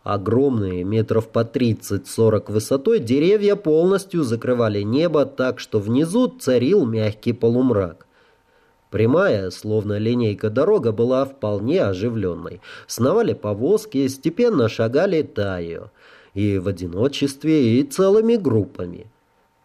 Огромные, метров по 30-40 высотой, деревья полностью закрывали небо так, что внизу царил мягкий полумрак. Прямая, словно линейка дорога, была вполне оживленной. Сновали повозки, степенно шагали таю. И в одиночестве, и целыми группами.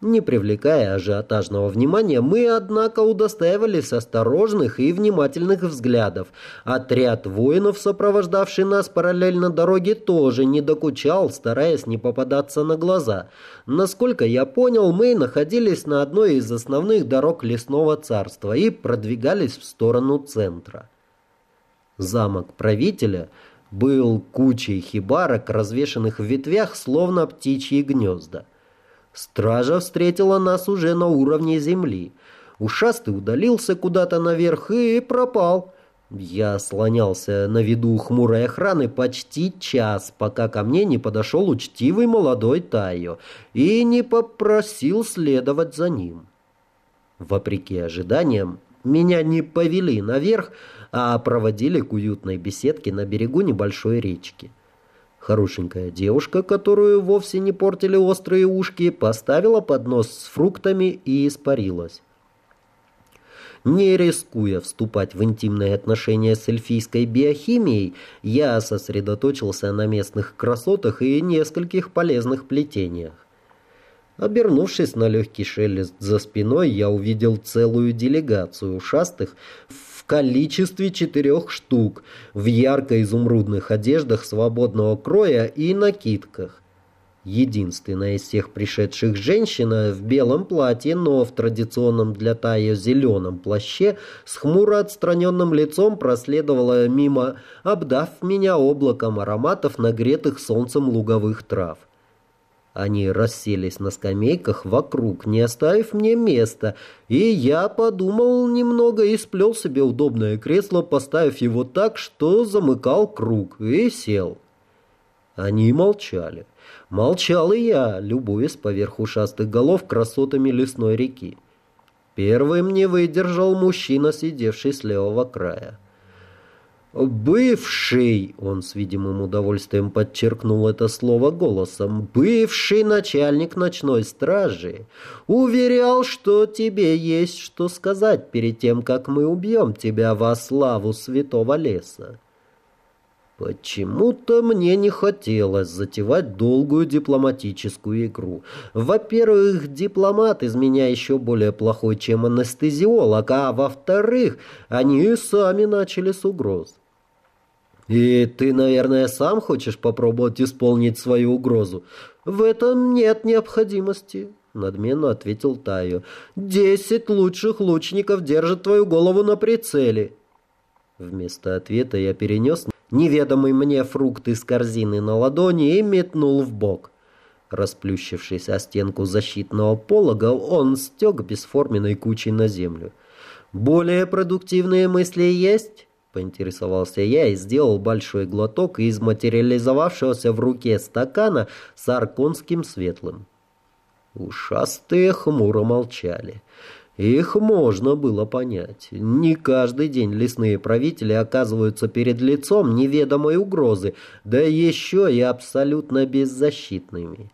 Не привлекая ажиотажного внимания, мы, однако, удостаивались осторожных и внимательных взглядов. Отряд воинов, сопровождавший нас параллельно дороге, тоже не докучал, стараясь не попадаться на глаза. Насколько я понял, мы находились на одной из основных дорог лесного царства и продвигались в сторону центра. Замок правителя был кучей хибарок, развешанных в ветвях, словно птичьи гнезда. Стража встретила нас уже на уровне земли. Ушастый удалился куда-то наверх и пропал. Я слонялся на виду хмурой охраны почти час, пока ко мне не подошел учтивый молодой Тайо и не попросил следовать за ним. Вопреки ожиданиям, меня не повели наверх, а проводили к уютной беседке на берегу небольшой речки. Хорошенькая девушка, которую вовсе не портили острые ушки, поставила поднос с фруктами и испарилась. Не рискуя вступать в интимные отношения с эльфийской биохимией, я сосредоточился на местных красотах и нескольких полезных плетениях. Обернувшись на легкий шелест за спиной, я увидел целую делегацию ушастых в количестве четырех штук в ярко-изумрудных одеждах свободного кроя и накидках. Единственная из всех пришедших женщина в белом платье, но в традиционном для Тая зеленом плаще, с хмуро отстраненным лицом проследовала мимо, обдав меня облаком ароматов нагретых солнцем луговых трав. Они расселись на скамейках вокруг, не оставив мне места, и я подумал немного и сплел себе удобное кресло, поставив его так, что замыкал круг, и сел. Они молчали. Молчал и я, любуясь поверх ушастых голов красотами лесной реки. Первым не выдержал мужчина, сидевший с левого края. Бывший, он с видимым удовольствием подчеркнул это слово голосом, бывший начальник ночной стражи, уверял, что тебе есть что сказать перед тем, как мы убьем тебя во славу святого леса. Почему-то мне не хотелось затевать долгую дипломатическую игру. Во-первых, дипломат из меня еще более плохой, чем анестезиолог, а во-вторых, они сами начали с угроз. И ты, наверное, сам хочешь попробовать исполнить свою угрозу? В этом нет необходимости, надменно ответил Тайо. Десять лучших лучников держат твою голову на прицеле. Вместо ответа я перенес неведомый мне фрукт из корзины на ладони и метнул в бок. Расплющившись о стенку защитного полога, он стек бесформенной кучей на землю. «Более продуктивные мысли есть?» Поинтересовался я и сделал большой глоток из материализовавшегося в руке стакана с арконским светлым. Ушастые хмуро молчали. Их можно было понять. Не каждый день лесные правители оказываются перед лицом неведомой угрозы, да еще и абсолютно беззащитными.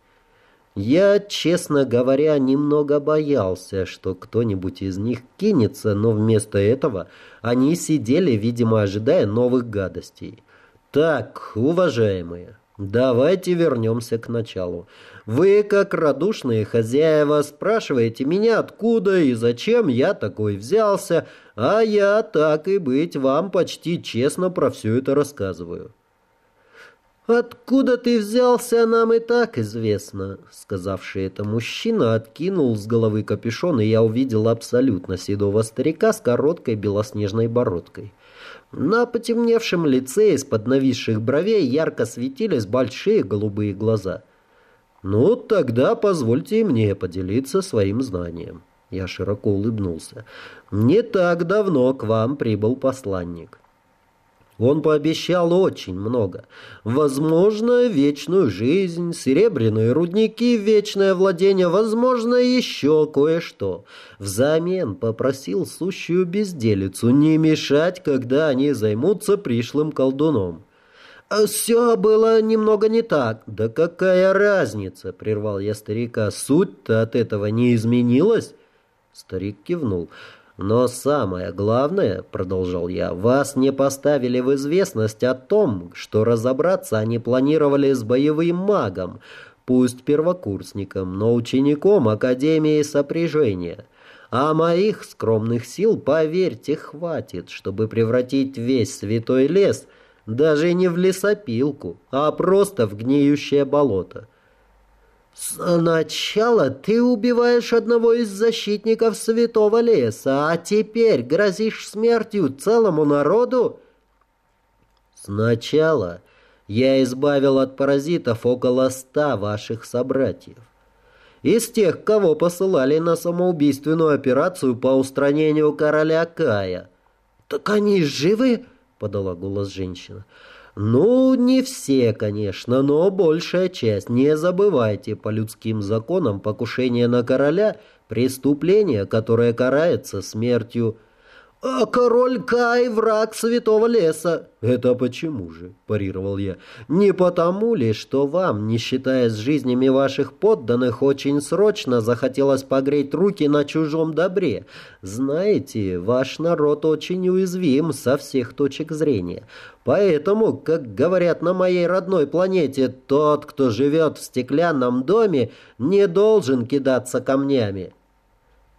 Я, честно говоря, немного боялся, что кто-нибудь из них кинется, но вместо этого они сидели, видимо, ожидая новых гадостей. Так, уважаемые, давайте вернемся к началу. Вы, как радушные хозяева, спрашиваете меня, откуда и зачем я такой взялся, а я, так и быть, вам почти честно про все это рассказываю. «Откуда ты взялся, нам и так известно», — сказавший это мужчина откинул с головы капюшон, и я увидел абсолютно седого старика с короткой белоснежной бородкой. На потемневшем лице из-под нависших бровей ярко светились большие голубые глаза. «Ну, тогда позвольте мне поделиться своим знанием». Я широко улыбнулся. «Не так давно к вам прибыл посланник. Он пообещал очень много. Возможно, вечную жизнь, серебряные рудники, вечное владение, возможно, еще кое-что. Взамен попросил сущую безделицу не мешать, когда они займутся пришлым колдуном. «А «Все было немного не так». «Да какая разница?» — прервал я старика. «Суть-то от этого не изменилась?» Старик кивнул. Но самое главное, продолжал я, вас не поставили в известность о том, что разобраться они планировали с боевым магом, пусть первокурсником, но учеником Академии сопряжения. А моих скромных сил, поверьте, хватит, чтобы превратить весь святой лес даже не в лесопилку, а просто в гниющее болото. «Сначала ты убиваешь одного из защитников святого леса, а теперь грозишь смертью целому народу?» «Сначала я избавил от паразитов около ста ваших собратьев. Из тех, кого посылали на самоубийственную операцию по устранению короля Кая». «Так они живы?» — подала голос женщина. Ну, не все, конечно, но большая часть. Не забывайте, по людским законам покушение на короля – преступление, которое карается смертью – «А король Кай – враг святого леса». «Это почему же?» – парировал я. «Не потому ли, что вам, не считая с жизнями ваших подданных, очень срочно захотелось погреть руки на чужом добре? Знаете, ваш народ очень уязвим со всех точек зрения. Поэтому, как говорят на моей родной планете, тот, кто живет в стеклянном доме, не должен кидаться камнями».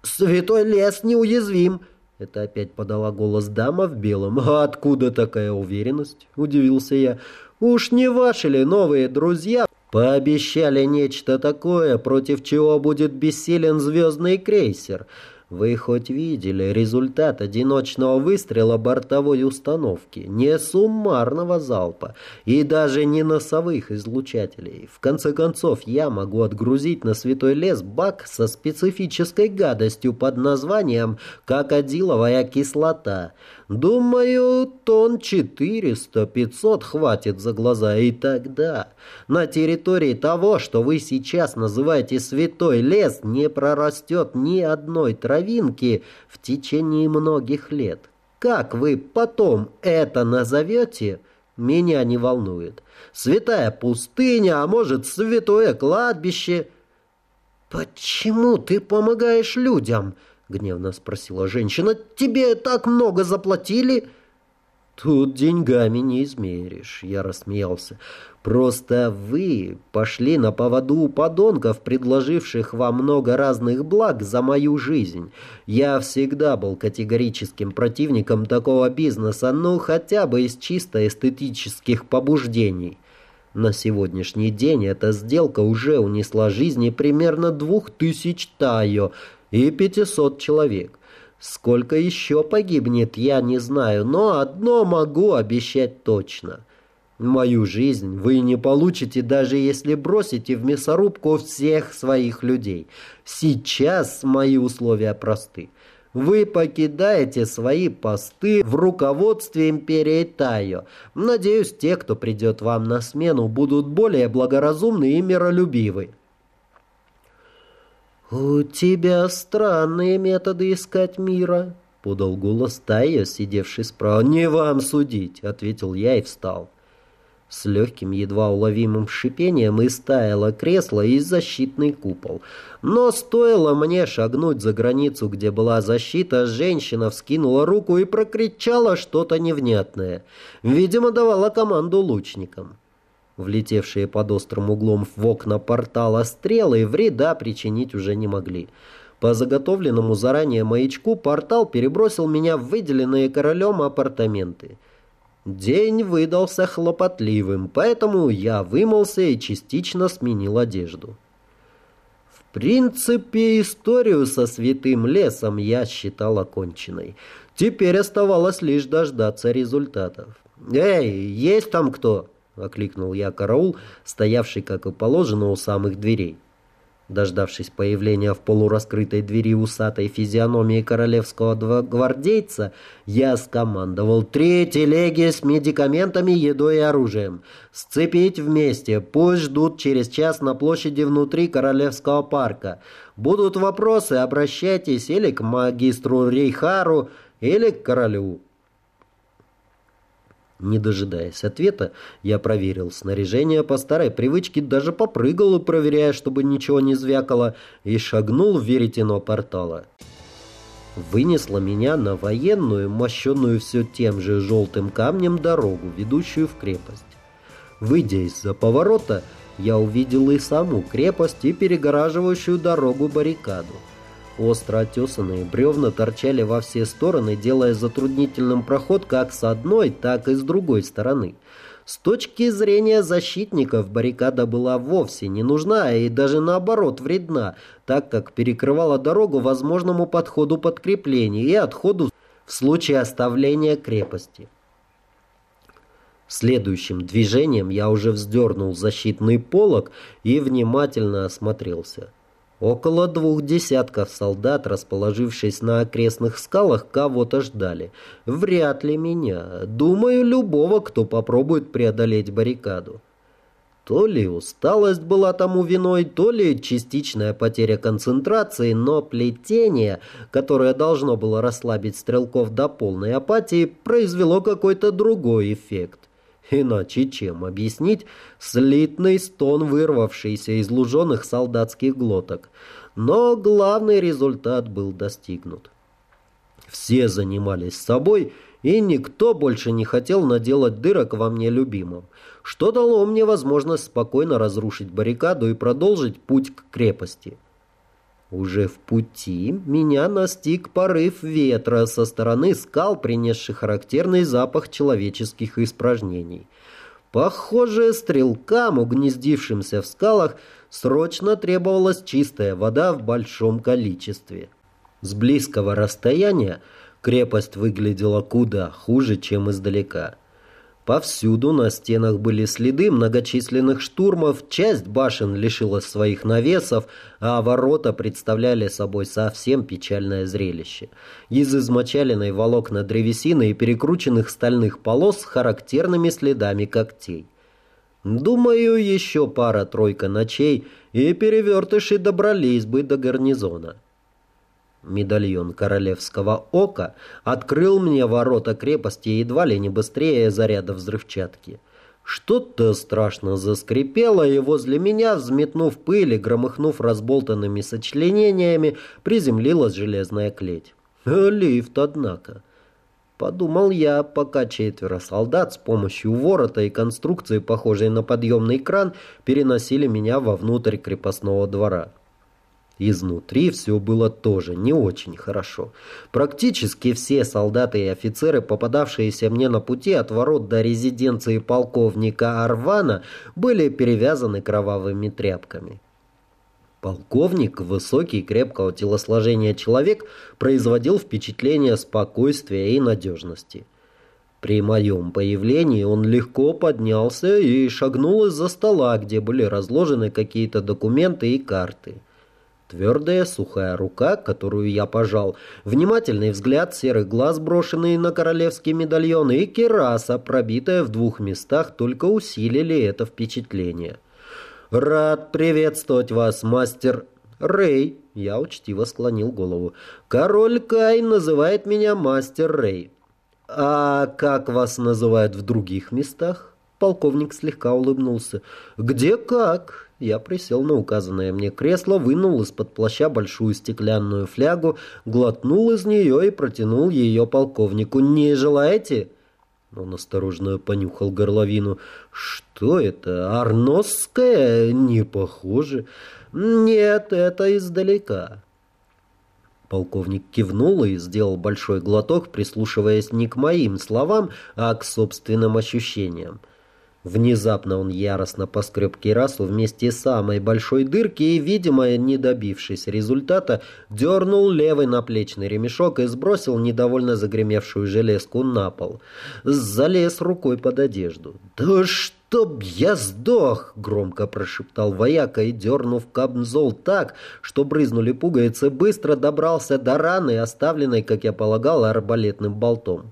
«Святой лес неуязвим», это опять подала голос дама в белом. «А откуда такая уверенность?» – удивился я. «Уж не ваши ли новые друзья пообещали нечто такое, против чего будет бессилен звездный крейсер?» Вы хоть видели результат одиночного выстрела бортовой установки, не суммарного залпа и даже не носовых излучателей. В конце концов, я могу отгрузить на святой лес бак со специфической гадостью под названием «кокодиловая кислота». Думаю, тонн 400-500 хватит за глаза. И тогда на территории того, что вы сейчас называете святой лес, не прорастет ни одной травинки в течение многих лет. как вы потом это назовете, меня не волнует. Святая пустыня, а может, святое кладбище. «Почему ты помогаешь людям?» — гневно спросила женщина. «Тебе так много заплатили?» «Тут деньгами не измеришь», — я рассмеялся. «Просто вы пошли на поводу у подонков, предложивших вам много разных благ за мою жизнь. Я всегда был категорическим противником такого бизнеса, ну хотя бы из чисто эстетических побуждений». На сегодняшний день эта сделка уже унесла жизни примерно двух тысяч тайо и пятисот человек. Сколько еще погибнет, я не знаю, но одно могу обещать точно. Мою жизнь вы не получите, даже если бросите в мясорубку всех своих людей. Сейчас мои условия просты. Вы покидаете свои посты в руководстве империи Тайо. Надеюсь, те, кто придет вам на смену, будут более благоразумны и миролюбивы. «У тебя странные методы искать мира», — подал голос Тайо, сидевший справа. «Не вам судить», — ответил я и встал. С легким, едва уловимым шипением истаяло кресло и защитный купол. Но стоило мне шагнуть за границу, где была защита, женщина вскинула руку и прокричала что-то невнятное. Видимо, давала команду лучникам. Влетевшие под острым углом в окна портала стрелы вреда причинить уже не могли. По заготовленному заранее маячку портал перебросил меня в выделенные королем апартаменты. День выдался хлопотливым, поэтому я вымылся и частично сменил одежду. В принципе, историю со святым лесом я считал оконченной. Теперь оставалось лишь дождаться результатов. «Эй, есть там кто?» — окликнул я караул, стоявший, как и положено, у самых дверей. Дождавшись появления в полураскрытой двери усатой физиономии королевского гвардейца, я скомандовал три телеги с медикаментами, едой и оружием. Сцепить вместе, пусть ждут через час на площади внутри королевского парка. Будут вопросы, обращайтесь или к магистру Рейхару, или к королю. Не дожидаясь ответа, я проверил снаряжение по старой привычке, даже попрыгал, проверяя, чтобы ничего не звякало, и шагнул в веретено портала. Вынесло меня на военную, мощенную все тем же желтым камнем дорогу, ведущую в крепость. Выйдя из-за поворота, я увидел и саму крепость, и перегораживающую дорогу баррикаду. Остро отесанные бревна торчали во все стороны, делая затруднительным проход как с одной, так и с другой стороны. С точки зрения защитников баррикада была вовсе не нужна и даже наоборот вредна, так как перекрывала дорогу возможному подходу подкреплений и отходу в случае оставления крепости. Следующим движением я уже вздернул защитный полог и внимательно осмотрелся. Около двух десятков солдат, расположившись на окрестных скалах, кого-то ждали. Вряд ли меня. Думаю, любого, кто попробует преодолеть баррикаду. То ли усталость была тому виной, то ли частичная потеря концентрации, но плетение, которое должно было расслабить стрелков до полной апатии, произвело какой-то другой эффект. Иначе чем объяснить слитный стон, вырвавшийся из луженых солдатских глоток? Но главный результат был достигнут. Все занимались собой, и никто больше не хотел наделать дырок во мне любимом, что дало мне возможность спокойно разрушить баррикаду и продолжить путь к крепости. Уже в пути меня настиг порыв ветра со стороны скал, принесший характерный запах человеческих испражнений. Похоже, стрелкам, угнездившимся в скалах, срочно требовалась чистая вода в большом количестве. С близкого расстояния крепость выглядела куда хуже, чем издалека. Повсюду на стенах были следы многочисленных штурмов, часть башен лишилась своих навесов, а ворота представляли собой совсем печальное зрелище. Из измочаленной волокна древесины и перекрученных стальных полос с характерными следами когтей. Думаю, еще пара-тройка ночей, и перевертыши добрались бы до гарнизона. Медальон королевского ока открыл мне ворота крепости едва ли не быстрее заряда взрывчатки. Что-то страшно заскрипело, и возле меня, взметнув пыль и громыхнув разболтанными сочленениями, приземлилась железная клеть. Лифт, однако. Подумал я, пока четверо солдат с помощью ворота и конструкции, похожей на подъемный кран, переносили меня вовнутрь крепостного двора. Изнутри все было тоже не очень хорошо. Практически все солдаты и офицеры, попадавшиеся мне на пути от ворот до резиденции полковника Арвана, были перевязаны кровавыми тряпками. Полковник, высокий, крепкого телосложения человек, производил впечатление спокойствия и надежности. При моем появлении он легко поднялся и шагнул из-за стола, где были разложены какие-то документы и карты. Твердая, сухая рука, которую я пожал, внимательный взгляд серых глаз, брошенные на королевский медальон, и кераса, пробитая в двух местах, только усилили это впечатление. «Рад приветствовать вас, мастер Рэй!» Я учтиво склонил голову. «Король Кай называет меня мастер Рэй». «А как вас называют в других местах?» Полковник слегка улыбнулся. «Где как?» Я присел на указанное мне кресло, вынул из-под плаща большую стеклянную флягу, глотнул из нее и протянул ее полковнику. «Не желаете?» Он осторожно понюхал горловину. «Что это? Арносская? Не похоже. Нет, это издалека». Полковник кивнул и сделал большой глоток, прислушиваясь не к моим словам, а к собственным ощущениям. Внезапно он яростно поскреб кирасу вместе с самой большой дырки и, видимо, не добившись результата, дернул левый наплечный ремешок и сбросил недовольно загремевшую железку на пол. Залез рукой под одежду. «Да чтоб я сдох!» — громко прошептал вояка и, дернув камзол так, что брызнули пуговицы, быстро добрался до раны, оставленной, как я полагал, арбалетным болтом.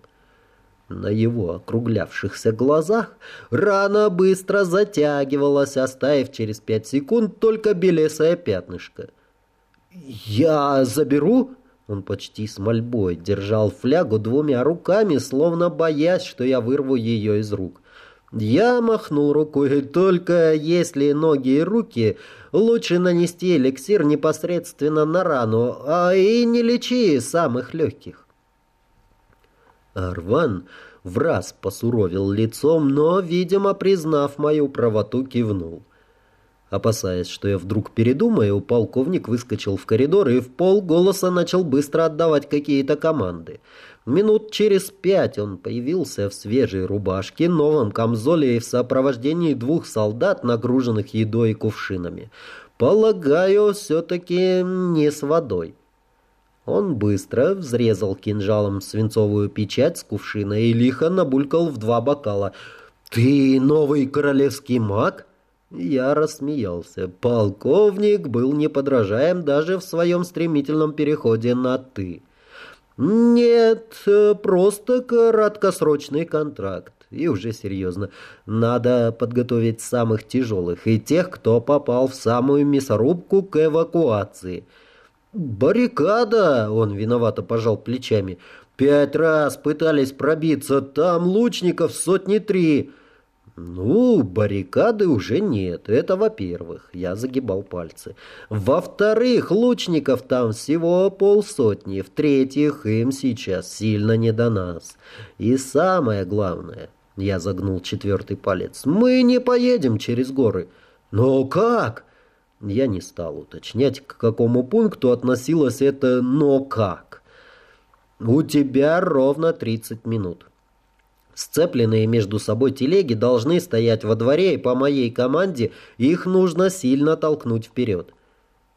На его округлявшихся глазах рана быстро затягивалась, оставив через пять секунд только белесое пятнышко. «Я заберу?» Он почти с мольбой держал флягу двумя руками, словно боясь, что я вырву ее из рук. Я махнул рукой, только если ноги и руки, лучше нанести эликсир непосредственно на рану, а и не лечи самых легких. Арван в раз посуровил лицом, но, видимо, признав мою правоту, кивнул. Опасаясь, что я вдруг передумаю, полковник выскочил в коридор и в полголоса начал быстро отдавать какие-то команды. Минут через пять он появился в свежей рубашке, новом камзоле и в сопровождении двух солдат, нагруженных едой и кувшинами. Полагаю, все-таки не с водой. Он быстро взрезал кинжалом свинцовую печать с кувшина и лихо набулькал в два бокала. «Ты новый королевский маг?» Я рассмеялся. Полковник был неподражаем даже в своем стремительном переходе на «ты». «Нет, просто краткосрочный контракт. И уже серьезно. Надо подготовить самых тяжелых и тех, кто попал в самую мясорубку к эвакуации». «Баррикада!» — он виновато пожал плечами. «Пять раз пытались пробиться, там лучников сотни три». «Ну, баррикады уже нет, это во-первых», — я загибал пальцы. «Во-вторых, лучников там всего полсотни, в-третьих, им сейчас сильно не до нас. И самое главное...» — я загнул четвертый палец. «Мы не поедем через горы». «Но как?» Я не стал уточнять, к какому пункту относилось это «но как». «У тебя ровно 30 минут». Сцепленные между собой телеги должны стоять во дворе, и по моей команде их нужно сильно толкнуть вперед.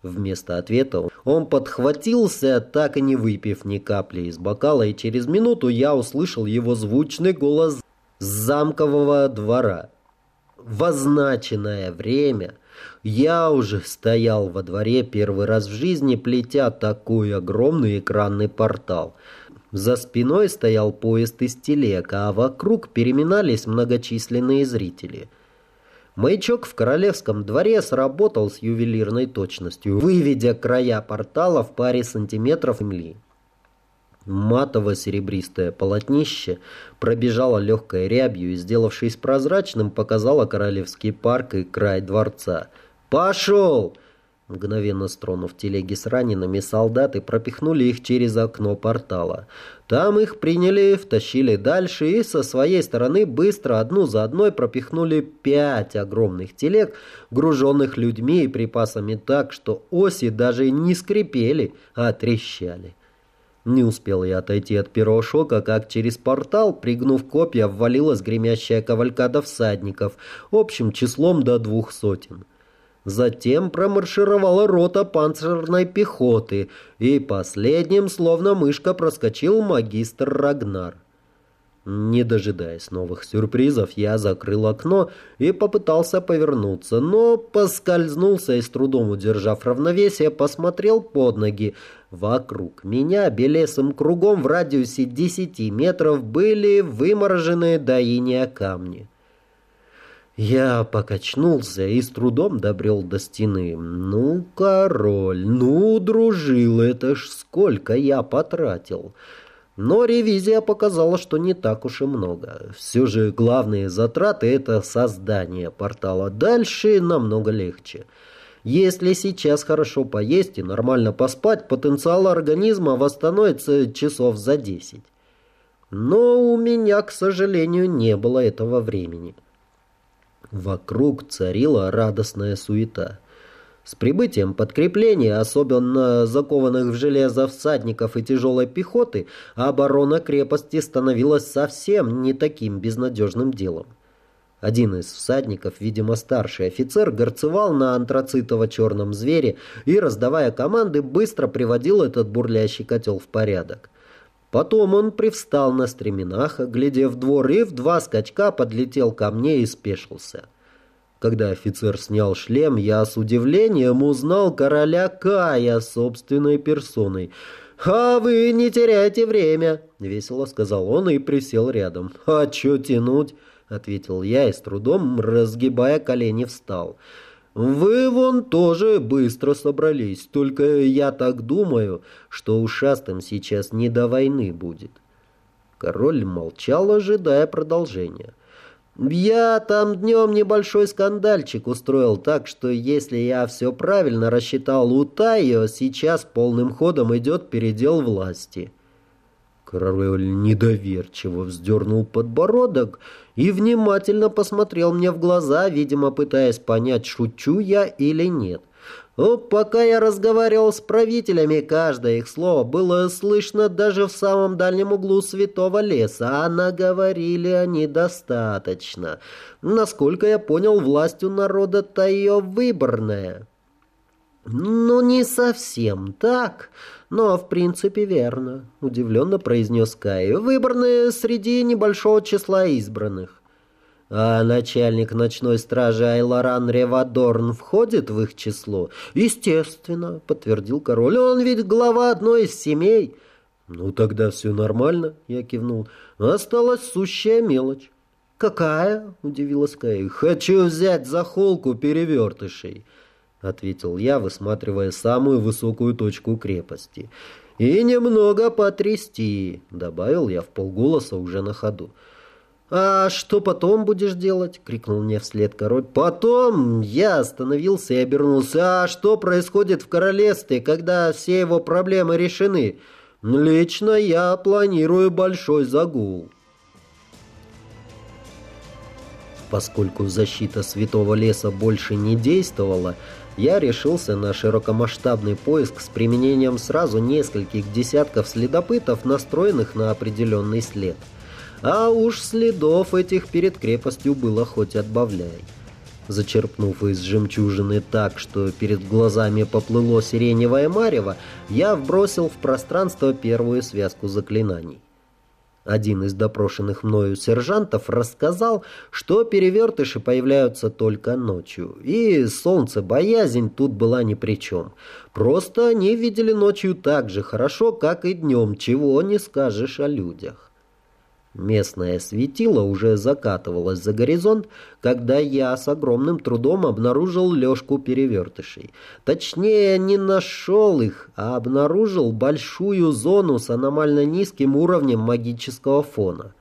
Вместо ответа он подхватился, так и не выпив ни капли из бокала, и через минуту я услышал его звучный голос с замкового двора. В означенное время я уже стоял во дворе первый раз в жизни, плетя такой огромный экранный портал. За спиной стоял поезд из телег, а вокруг переминались многочисленные зрители. Маячок в королевском дворе сработал с ювелирной точностью, выведя края портала в паре сантиметров земли. Матово-серебристое полотнище пробежало легкой рябью и, сделавшись прозрачным, показало королевский парк и край дворца. «Пошел!» Мгновенно стронув телеги с ранеными, солдаты пропихнули их через окно портала. Там их приняли, втащили дальше и со своей стороны быстро одну за одной пропихнули пять огромных телег, груженных людьми и припасами так, что оси даже не скрипели, а трещали. Не успел я отойти от первого шока, как через портал, пригнув копья, ввалилась гремящая кавалькада всадников, общим числом до двух сотен. Затем промаршировала рота панцирной пехоты, и последним, словно мышка, проскочил магистр Рагнар. Не дожидаясь новых сюрпризов, я закрыл окно и попытался повернуться, но поскользнулся и с трудом удержав равновесие, посмотрел под ноги. Вокруг меня белесым кругом в радиусе десяти метров были вымороженные до иния камни. Я покачнулся и с трудом добрел до стены. «Ну, король, ну, дружил, это ж сколько я потратил!» Но ревизия показала, что не так уж и много. Все же главные затраты – это создание портала. Дальше намного легче. Если сейчас хорошо поесть и нормально поспать, потенциал организма восстановится часов за 10. Но у меня, к сожалению, не было этого времени. Вокруг царила радостная суета. С прибытием подкрепления, особенно закованных в железо всадников и тяжелой пехоты, оборона крепости становилась совсем не таким безнадежным делом. Один из всадников, видимо старший офицер, горцевал на антрацитово-черном звере и, раздавая команды, быстро приводил этот бурлящий котел в порядок. Потом он привстал на стременах, глядев двор, и в два скачка подлетел ко мне и спешился. Когда офицер снял шлем, я с удивлением узнал короля Кая собственной персоной. «А вы не теряйте время!» — весело сказал он и присел рядом. «А чё тянуть?» — ответил я и с трудом, разгибая колени, встал. «Вы вон тоже быстро собрались, только я так думаю, что ушастым сейчас не до войны будет». Король молчал, ожидая продолжения. Я там днем небольшой скандальчик устроил, так что если я все правильно рассчитал у Тайо, сейчас полным ходом идет передел власти. Король недоверчиво вздернул подбородок и внимательно посмотрел мне в глаза, видимо, пытаясь понять, шучу я или нет. Но пока я разговаривал с правителями, каждое их слово было слышно даже в самом дальнем углу святого леса, а наговорили они достаточно. Насколько я понял, власть у народа-то ее выборная. «Ну, не совсем так, но в принципе верно», — удивленно произнес Кай. «Выборная среди небольшого числа избранных». А начальник ночной стражи Айларан Ревадорн входит в их число? Естественно, подтвердил король. Он ведь глава одной из семей. Ну тогда все нормально, я кивнул. Осталась сущая мелочь. «Какая?» — удивилась Кай. «Хочу взять за холку перевертышей», — ответил я, высматривая самую высокую точку крепости. «И немного потрясти», — добавил я в полголоса уже на ходу. «А что потом будешь делать?» — крикнул мне вслед король. «Потом я остановился и обернулся. А что происходит в королевстве, когда все его проблемы решены? Лично я планирую большой загул». Поскольку защита Святого Леса больше не действовала, я решился на широкомасштабный поиск с применением сразу нескольких десятков следопытов, настроенных на определенный след — а уж следов этих перед крепостью было хоть отбавляй. Зачерпнув из жемчужины так, что перед глазами поплыло сиреневое марево, я вбросил в пространство первую связку заклинаний. Один из допрошенных мною сержантов рассказал, что перевертыши появляются только ночью, и солнце-боязнь тут была ни при чем. Просто они видели ночью так же хорошо, как и днем, чего не скажешь о людях. Местное светило уже закатывалось за горизонт, когда я с огромным трудом обнаружил лёжку перевертышей. Точнее, не нашел их, а обнаружил большую зону с аномально низким уровнем магического фона.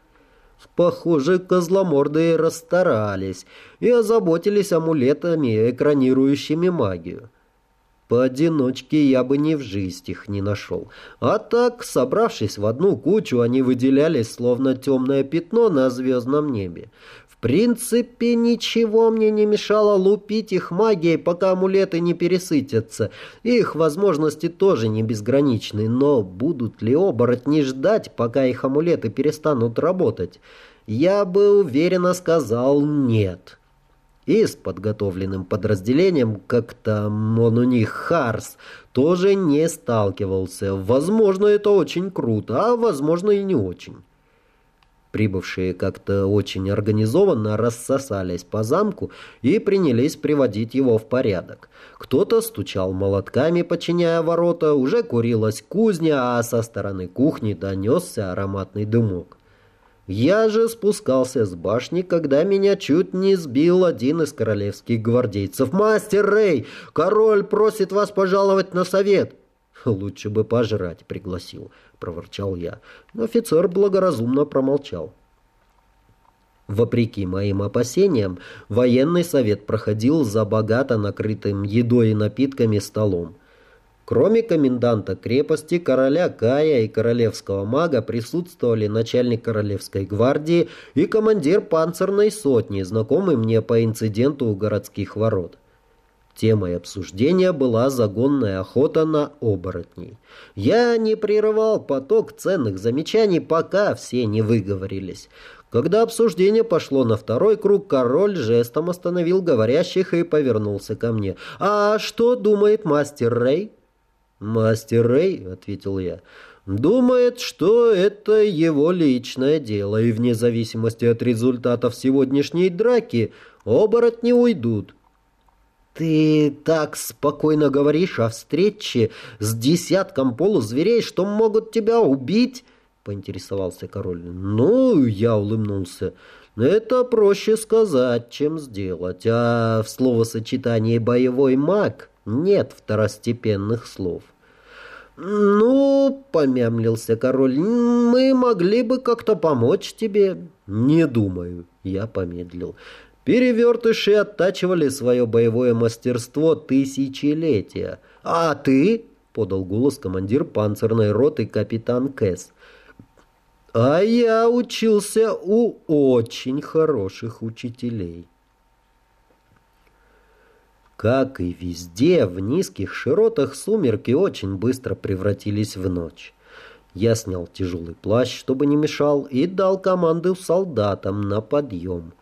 Похоже, козломордые расстарались и озаботились амулетами, экранирующими магию. Поодиночке я бы ни в жизнь их не нашел. А так, собравшись в одну кучу, они выделялись, словно темное пятно на звездном небе. В принципе, ничего мне не мешало лупить их магией, пока амулеты не пересытятся. Их возможности тоже не безграничны, но будут ли оборотни ждать, пока их амулеты перестанут работать? Я бы уверенно сказал «нет» и с подготовленным подразделением, как там он у них, Харс, тоже не сталкивался. Возможно, это очень круто, а возможно и не очень. Прибывшие как-то очень организованно рассосались по замку и принялись приводить его в порядок. Кто-то стучал молотками, подчиняя ворота, уже курилась кузня, а со стороны кухни донесся ароматный дымок. Я же спускался с башни, когда меня чуть не сбил один из королевских гвардейцев. «Мастер Рэй, король просит вас пожаловать на совет!» «Лучше бы пожрать пригласил», — проворчал я. Но офицер благоразумно промолчал. Вопреки моим опасениям, военный совет проходил за богато накрытым едой и напитками столом. Кроме коменданта крепости, короля Кая и королевского мага присутствовали начальник королевской гвардии и командир панцирной сотни, знакомый мне по инциденту у городских ворот. Темой обсуждения была загонная охота на оборотней. Я не прерывал поток ценных замечаний, пока все не выговорились. Когда обсуждение пошло на второй круг, король жестом остановил говорящих и повернулся ко мне. «А что думает мастер Рэй?» «Мастер Рэй», — ответил я, — «думает, что это его личное дело, и вне зависимости от результатов сегодняшней драки оборотни уйдут». «Ты так спокойно говоришь о встрече с десятком полузверей, что могут тебя убить?» — поинтересовался король. «Ну, я улыбнулся. Это проще сказать, чем сделать. А в словосочетании «боевой маг» нет второстепенных слов». «Ну, — помямлился король, — мы могли бы как-то помочь тебе». «Не думаю», — я помедлил. «Перевертыши оттачивали свое боевое мастерство тысячелетия. А ты?» — подал голос командир панцирной роты капитан Кэс. «А я учился у очень хороших учителей». Как и везде, в низких широтах сумерки очень быстро превратились в ночь. Я снял тяжелый плащ, чтобы не мешал, и дал команду солдатам на подъем.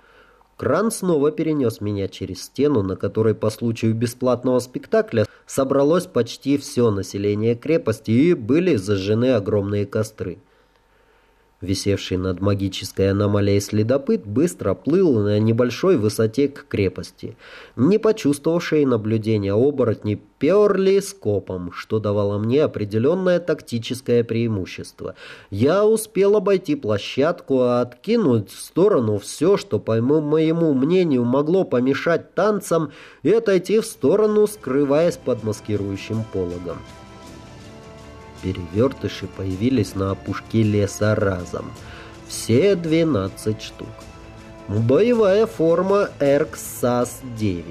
Кран снова перенес меня через стену, на которой по случаю бесплатного спектакля собралось почти все население крепости и были зажжены огромные костры. Висевший над магической аномалией следопыт быстро плыл на небольшой высоте к крепости. Не почувствовавшие наблюдения оборотни перли скопом, что давало мне определенное тактическое преимущество. Я успел обойти площадку, а откинуть в сторону все, что, по моему мнению, могло помешать танцам, и отойти в сторону, скрываясь под маскирующим пологом. Перевертыши появились на опушке леса разом. Все 12 штук. Боевая форма ЭРКСАС-9.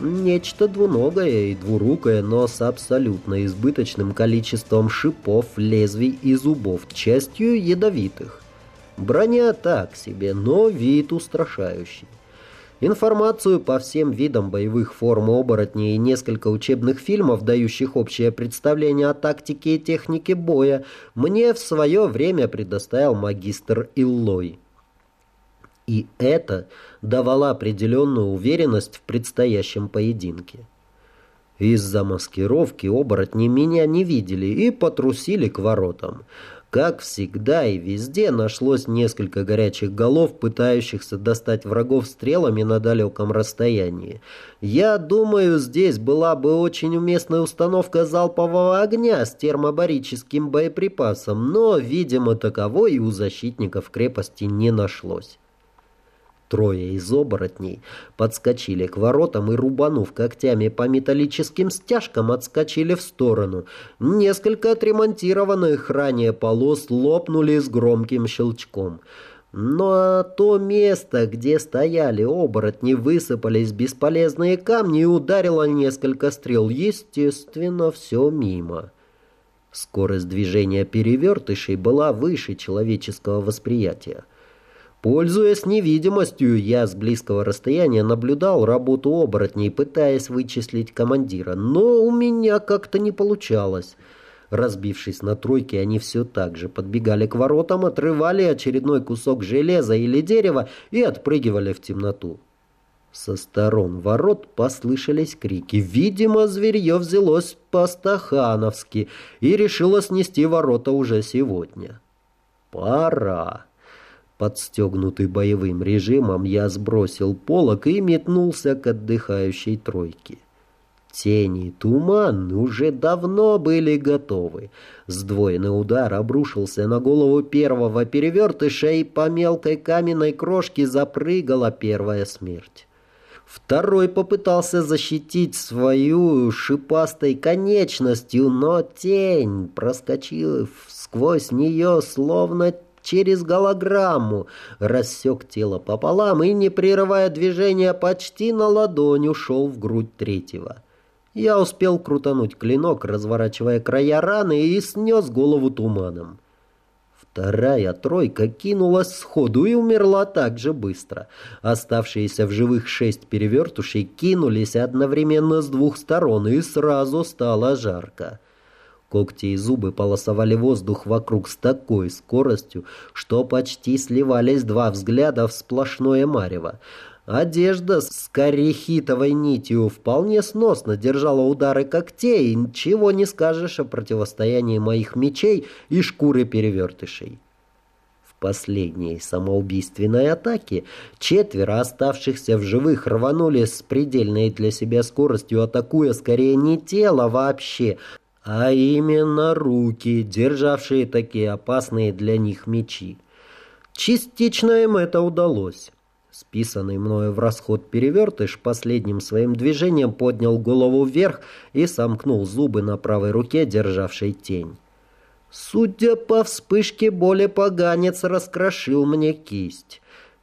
Нечто двуногое и двурукое, но с абсолютно избыточным количеством шипов, лезвий и зубов, частью ядовитых. Броня так себе, но вид устрашающий. Информацию по всем видам боевых форм оборотней и несколько учебных фильмов, дающих общее представление о тактике и технике боя, мне в свое время предоставил магистр Иллой. И это давало определенную уверенность в предстоящем поединке. Из-за маскировки оборотни меня не видели и потрусили к воротам. Как всегда и везде нашлось несколько горячих голов, пытающихся достать врагов стрелами на далеком расстоянии. Я думаю, здесь была бы очень уместная установка залпового огня с термобарическим боеприпасом, но, видимо, таковой и у защитников крепости не нашлось. Трое из оборотней подскочили к воротам и, рубанув когтями по металлическим стяжкам, отскочили в сторону. Несколько отремонтированных ранее полос лопнули с громким щелчком. Но то место, где стояли оборотни, высыпались бесполезные камни и ударило несколько стрел. Естественно, все мимо. Скорость движения перевертышей была выше человеческого восприятия. Пользуясь невидимостью, я с близкого расстояния наблюдал работу оборотней, пытаясь вычислить командира, но у меня как-то не получалось. Разбившись на тройки, они все так же подбегали к воротам, отрывали очередной кусок железа или дерева и отпрыгивали в темноту. Со сторон ворот послышались крики. Видимо, зверье взялось по-стахановски и решило снести ворота уже сегодня. «Пора!» Подстегнутый боевым режимом, я сбросил полок и метнулся к отдыхающей тройке. Тени, туман уже давно были готовы. Сдвоенный удар обрушился на голову первого перевертыша, и по мелкой каменной крошке запрыгала первая смерть. Второй попытался защитить свою шипастой конечностью, но тень, проскочив сквозь нее, словно через голограмму, рассек тело пополам и, не прерывая движения, почти на ладонь ушел в грудь третьего. Я успел крутануть клинок, разворачивая края раны, и снес голову туманом. Вторая тройка кинулась сходу и умерла так же быстро. Оставшиеся в живых шесть перевертушей кинулись одновременно с двух сторон, и сразу стало жарко. Когти и зубы полосовали воздух вокруг с такой скоростью, что почти сливались два взгляда в сплошное марево. Одежда с корехитовой нитью вполне сносно держала удары когтей, ничего не скажешь о противостоянии моих мечей и шкуры перевертышей. В последней самоубийственной атаке четверо оставшихся в живых рванули с предельной для себя скоростью, атакуя скорее не тело вообще, а именно руки, державшие такие опасные для них мечи. Частично им это удалось. Списанный мною в расход перевертыш последним своим движением поднял голову вверх и сомкнул зубы на правой руке, державшей тень. Судя по вспышке боли, поганец раскрошил мне кисть.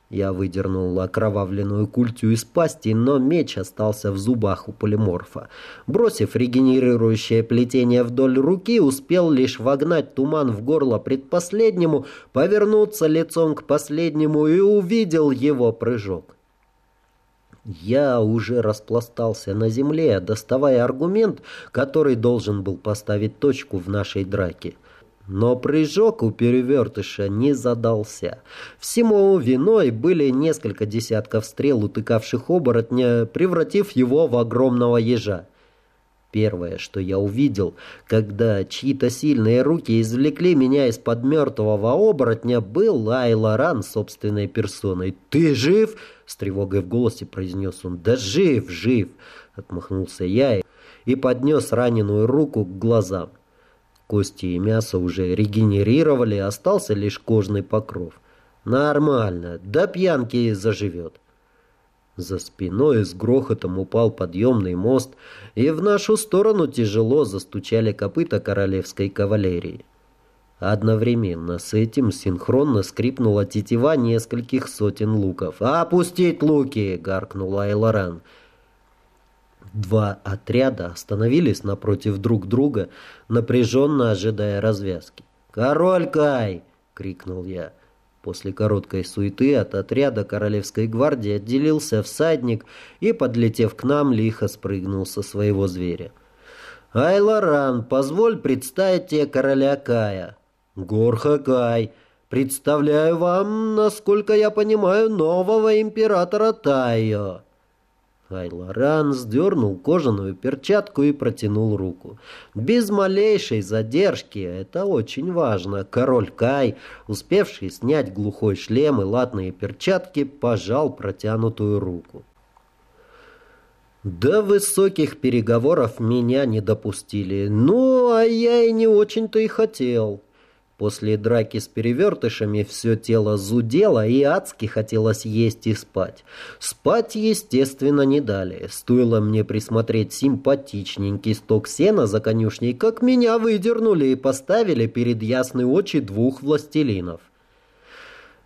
Я выдернул окровавленную культю из пасти, но меч остался в зубах у полиморфа. Бросив регенерирующее плетение вдоль руки, успел лишь вогнать туман в горло предпоследнему, повернуться лицом к последнему и увидел его прыжок. Я уже распластался на земле, доставая аргумент, который должен был поставить точку в нашей драке. Но прыжок у перевертыша не задался. Всему виной были несколько десятков стрел, утыкавших оборотня, превратив его в огромного ежа. Первое, что я увидел, когда чьи-то сильные руки извлекли меня из-под мертвого оборотня, был Айларан собственной персоной. «Ты жив?» — с тревогой в голосе произнес он. «Да жив, жив!» — отмахнулся я и поднес раненую руку к глазам. Кости и мясо уже регенерировали, остался лишь кожный покров. Нормально, до пьянки заживет. За спиной с грохотом упал подъемный мост, и в нашу сторону тяжело застучали копыта королевской кавалерии. Одновременно с этим синхронно скрипнула тетива нескольких сотен луков. «Опустить луки!» — гаркнул Айлоран. Два отряда остановились напротив друг друга, напряженно ожидая развязки. «Король Кай!» — крикнул я. После короткой суеты от отряда Королевской гвардии отделился всадник и, подлетев к нам, лихо спрыгнул со своего зверя. «Айлоран, позволь представить тебе короля Кая». «Горха Кай, представляю вам, насколько я понимаю, нового императора Тайо». Айлоран сдернул кожаную перчатку и протянул руку. Без малейшей задержки, это очень важно, король Кай, успевший снять глухой шлем и латные перчатки, пожал протянутую руку. До высоких переговоров меня не допустили. Ну, а я и не очень-то и хотел. После драки с перевертышами все тело зудело и адски хотелось есть и спать. Спать, естественно, не дали. Стоило мне присмотреть симпатичненький сток сена за конюшней, как меня выдернули и поставили перед ясные очи двух властелинов.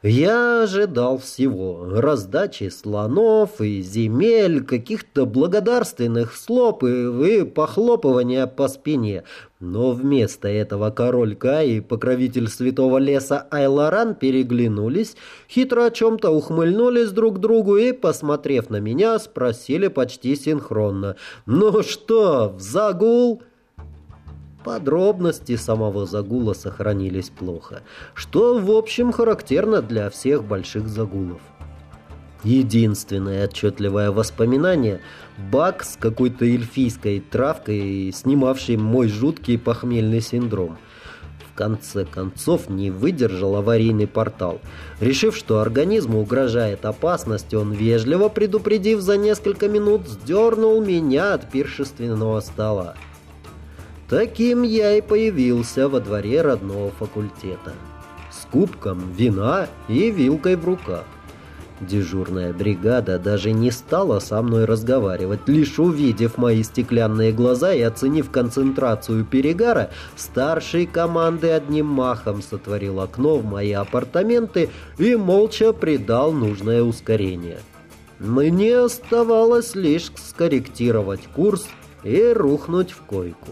Я ожидал всего. Раздачи слонов и земель, каких-то благодарственных слов и, и похлопывания по спине. Но вместо этого король Кай и покровитель святого леса Айларан переглянулись, хитро о чем-то ухмыльнулись друг другу и, посмотрев на меня, спросили почти синхронно. «Ну что, в загул?» Подробности самого загула сохранились плохо, что, в общем, характерно для всех больших загулов. Единственное отчетливое воспоминание – бак с какой-то эльфийской травкой, снимавший мой жуткий похмельный синдром. В конце концов не выдержал аварийный портал. Решив, что организму угрожает опасность, он, вежливо предупредив за несколько минут, сдернул меня от пиршественного стола. Таким я и появился во дворе родного факультета. С кубком вина и вилкой в руках. Дежурная бригада даже не стала со мной разговаривать, лишь увидев мои стеклянные глаза и оценив концентрацию перегара, старший команды одним махом сотворил окно в мои апартаменты и молча придал нужное ускорение. Мне оставалось лишь скорректировать курс и рухнуть в койку.